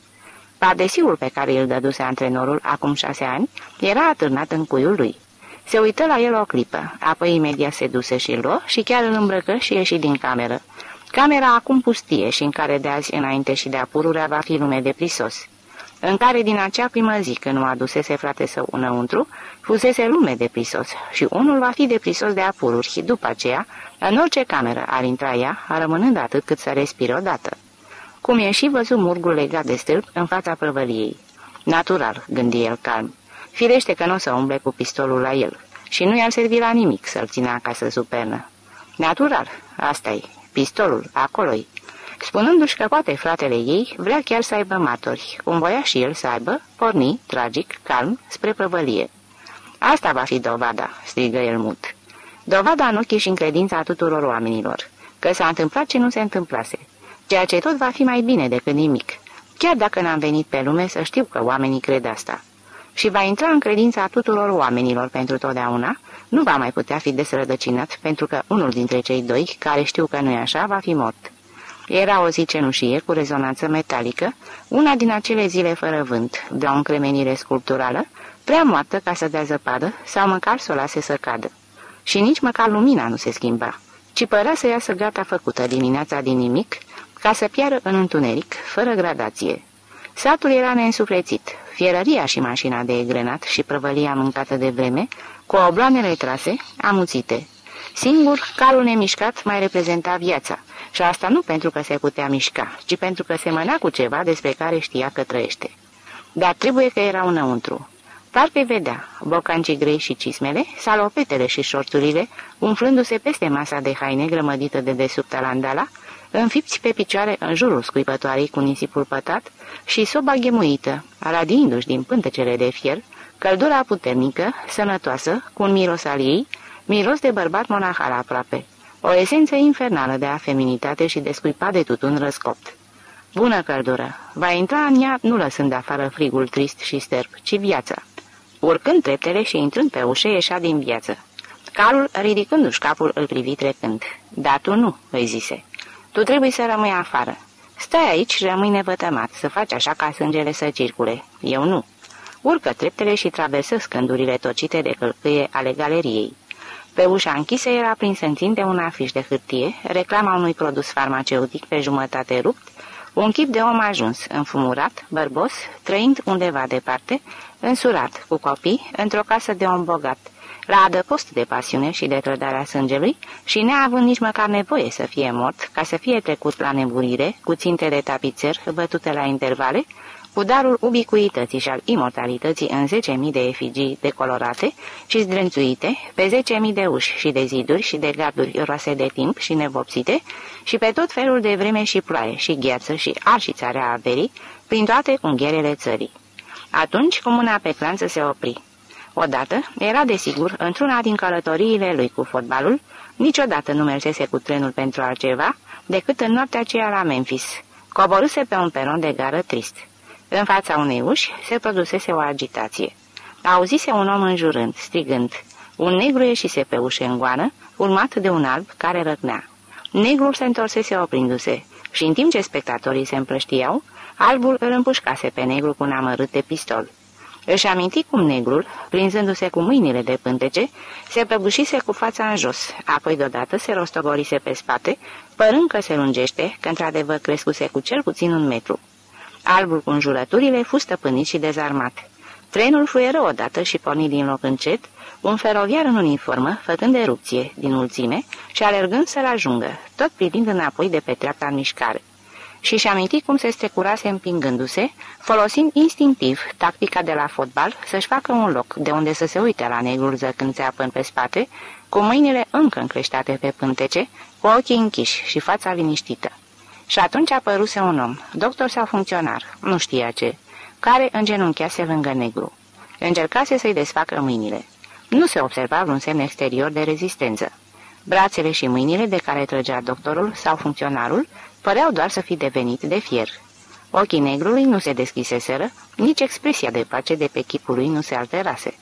Pardesiul pe care îl dăduse antrenorul acum șase ani era atârnat în cuiul lui. Se uită la el o clipă, apoi imediat se duse și-l luă și chiar îl îmbrăcă și ieși din cameră, Camera acum pustie și în care de azi înainte și de apururea va fi lume de prisos. În care din acea primă zi când nu adusese frate său înăuntru, fusese lume de prisos și unul va fi de prisos de apururi și după aceea, în orice cameră ar intra ea, rămânând atât cât să respire odată. Cum e și văzut murgul legat de stâlp în fața prăvăliei. Natural, gândi el calm. Firește că nu o să umble cu pistolul la el și nu i-ar servi la nimic să-l țină acasă sub pernă. Natural, asta e, pistolul, acolo-i. Spunându-și că poate fratele ei vrea chiar să aibă martori, cum voiaș și el să aibă, porni, tragic, calm, spre prăvălie. Asta va fi dovada, strigă el mut. Dovada în ochii și în credința tuturor oamenilor, că s-a întâmplat ce nu se întâmplase, ceea ce tot va fi mai bine decât nimic, chiar dacă n-am venit pe lume să știu că oamenii cred asta. Și va intra în credința tuturor oamenilor pentru totdeauna, nu va mai putea fi desrădăcinat pentru că unul dintre cei doi, care știu că nu e așa, va fi mort. Era o zi cenușie cu rezonanță metalică, una din acele zile fără vânt, de o încremenire sculpturală, prea moartă ca să dea zăpadă sau măcar să o lase să cadă. Și nici măcar lumina nu se schimba, ci părea să iasă gata făcută dimineața din nimic, ca să piară în întuneric, fără gradație. Satul era neînsuflețit, fierăria și mașina de egrenat și prăvălia mâncată de vreme, cu obloanele trase, amuțite. Singur, calul nemișcat mai reprezenta viața, și asta nu pentru că se putea mișca, ci pentru că semăna cu ceva despre care știa că trăiește. Dar trebuie că era înăuntru. Parcă vedea bocancii grei și cismele, salopetele și șorțurile, umflându-se peste masa de haine grămădită de desubt landala, înfipți pe picioare în jurul scuipătoarei cu nisipul pătat și soba ghemuită, radiindu-și din pântecele de fier, căldura puternică, sănătoasă, cu un miros al ei, miros de bărbat monahal aproape, o esență infernală de afeminitate și de scuipat de tutun răscopt. Bună căldură! Va intra în ea nu lăsând afară frigul trist și sterp, ci viața. Urcând treptele și intrând pe ușă, ieșea din viață. Calul, ridicându-și capul, îl privi trecând. Da, tu nu, îi zise. Tu trebuie să rămâi afară. Stai aici și rămâi nevătămat, să faci așa ca sângele să circule. Eu nu. Urcă treptele și traversă scândurile tocite de călcâie ale galeriei. Pe ușa închisă era prins în de un afiș de hârtie, reclama unui produs farmaceutic pe jumătate rupt, un chip de om ajuns, înfumurat, bărbos, trăind undeva departe, însurat, cu copii, într-o casă de om bogat, la adăpost de pasiune și de trădarea sângelui și neavând nici măcar nevoie să fie mort, ca să fie trecut la neburire, cu ținte de tapițer bătute la intervale, cu darul ubicuității și al imortalității în 10.000 de efigii decolorate și zdrânțuite, pe 10.000 de uși și de ziduri și de garduri roase de timp și nevopsite, și pe tot felul de vreme și ploaie și gheață și arșițarea averii, prin toate ungherele țării. Atunci, cu mâna pe clanță se opri. Odată, era desigur, într-una din călătoriile lui cu fotbalul, niciodată nu mersese cu trenul pentru altceva decât în noaptea aceea la Memphis. Coborâse pe un peron de gară trist. În fața unei uși se produsese o agitație. Auzise un om înjurând, strigând. Un negru ieșise pe ușă în goană, urmat de un alb care răcnea. Negrul se întorsese oprindu-se și în timp ce spectatorii se împrăștiau, albul îl împușcase pe negru cu un amărât de pistol. Își aminti cum negrul, prinzându-se cu mâinile de pântece, se prăbușise cu fața în jos, apoi deodată se rostogorise pe spate, părând că se lungește, că într-adevăr crescuse cu cel puțin un metru. Albul cu înjurăturile fu stăpânit și dezarmat. Trenul fluieră odată și porni din loc încet, un feroviar în uniformă, făcând erupție din mulțime și alergând să-l ajungă, tot privind înapoi de pe treapta în mișcare. Și-și aminti cum se strecurase împingându-se, folosind instinctiv tactica de la fotbal să-și facă un loc de unde să se uite la negrul zăcând apăn pe spate, cu mâinile încă încreștate pe pântece, cu ochii închiși și fața liniștită. Și atunci apăruse un om, doctor sau funcționar, nu știa ce, care îngenunchease lângă negru. Încercase să-i desfacă mâinile. Nu se observa vreun semn exterior de rezistență. Brațele și mâinile de care trăgea doctorul sau funcționarul păreau doar să fi devenit de fier. Ochii negrului nu se deschiseseră, nici expresia de pace de pe chipul lui nu se alterase.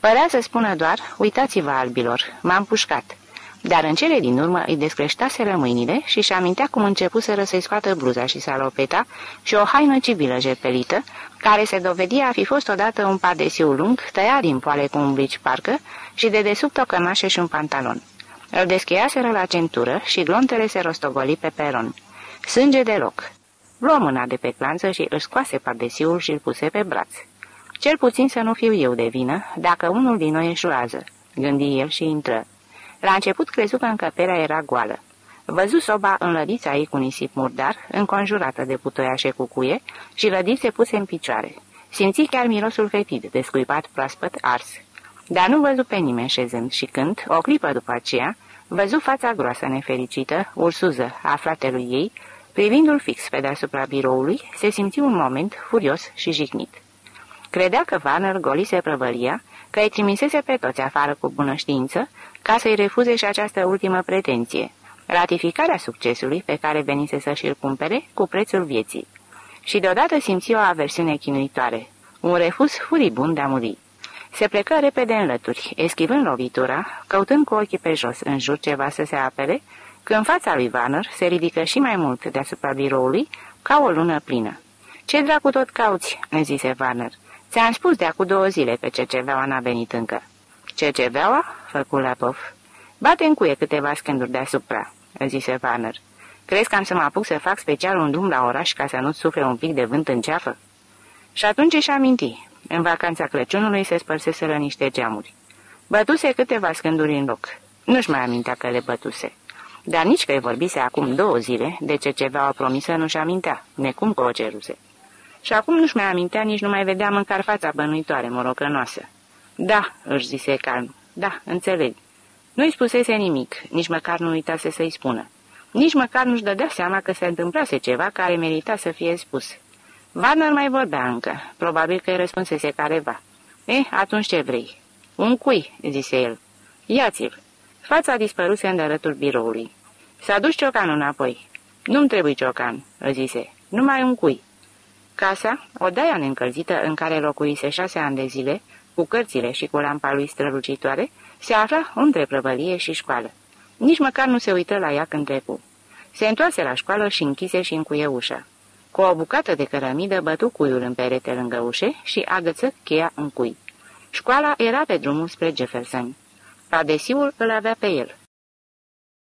Părea să spună doar, uitați-vă albilor, m-am pușcat dar în cele din urmă îi descreștaseră mâinile și și amintea cum începuseră să-i scoată bluza și salopeta și o haină civilă jerpelită, care se dovedia a fi fost odată un padesiu lung, tăiat din poale cu un blici parcă și de desubt o cămașă și un pantalon. Îl descheiaseră la centură și glontele se rostogoli pe peron. Sânge de loc. Luă mâna de pe clanță și își scoase pardesiul și îl puse pe braț. Cel puțin să nu fiu eu de vină, dacă unul din noi eșuează, gândi el și intră. La început crezu că încăperea era goală. Văzu soba în lădița ei cu nisip murdar, înconjurată de putoiașe cu cuie și lădițe puse în picioare. Simți chiar mirosul fetid, descuipat proaspăt ars. Dar nu văzu pe nimeni șezând și când, o clipă după aceea, văzu fața groasă nefericită, ursuză, a fratelui ei, privindu-l fix pe deasupra biroului, se simți un moment furios și jignit. Credea că Vanner golise prăvălia, că îi trimisese pe toți afară cu bună știință, ca să-i refuze și această ultimă pretenție, ratificarea succesului pe care venise să și-l cumpere cu prețul vieții. Și deodată simți o aversiune chinuitoare, un refuz furibund de a muri. Se plecă repede în lături, eschivând lovitura, căutând cu ochii pe jos în jur ceva să se apere, când fața lui Vanner se ridică și mai mult deasupra biroului, ca o lună plină. Ce dracu tot cauți?" ne zise Vanner. Ți-am spus de acum două zile că Cerceveaua n-a venit încă." Cerceveaua?" făcu Lapov. Bate în cuie câteva scânduri deasupra," zise Vanner. Crezi că am să mă apuc să fac special un drum la oraș ca să nu-ți sufle un pic de vânt în ceafă?" Și atunci își aminti. În vacanța Crăciunului se spărseseră niște geamuri. Bătuse câteva scânduri în loc. Nu-și mai amintea că le bătuse. Dar nici că-i vorbise acum două zile, de ce ceva o promisă nu-și amintea, necum că o ceruse. Și acum nu-și mai amintea, nici nu mai vedea măcar fața bănuitoare, morocănoasă. Da, își zise calm, da, înțeleg. Nu-i spusese nimic, nici măcar nu uitase să-i spună. Nici măcar nu-și dădea seama că se întâmplase ceva care merita să fie spus. Warner mai vorbea încă, probabil că îi răspunsese careva. Eh, atunci ce vrei? Un cui, zise el. Ia-ți-l. Fața dispăruse în dărătul biroului. S-a dus ciocanul înapoi. Nu-mi trebuie ciocan, îi zise. Numai un cui. Casa, odaia neîncălzită în care locuise șase ani de zile, cu cărțile și cu lampa lui strălucitoare, se afla între prăvălie și școală. Nici măcar nu se uită la ea când trecu. Se întoarse la școală și închise și încuie ușa. Cu o bucată de cărămidă bătu cuiul în perete lângă ușe și agăță cheia în cui. Școala era pe drumul spre Jefferson. Padesiul îl avea pe el.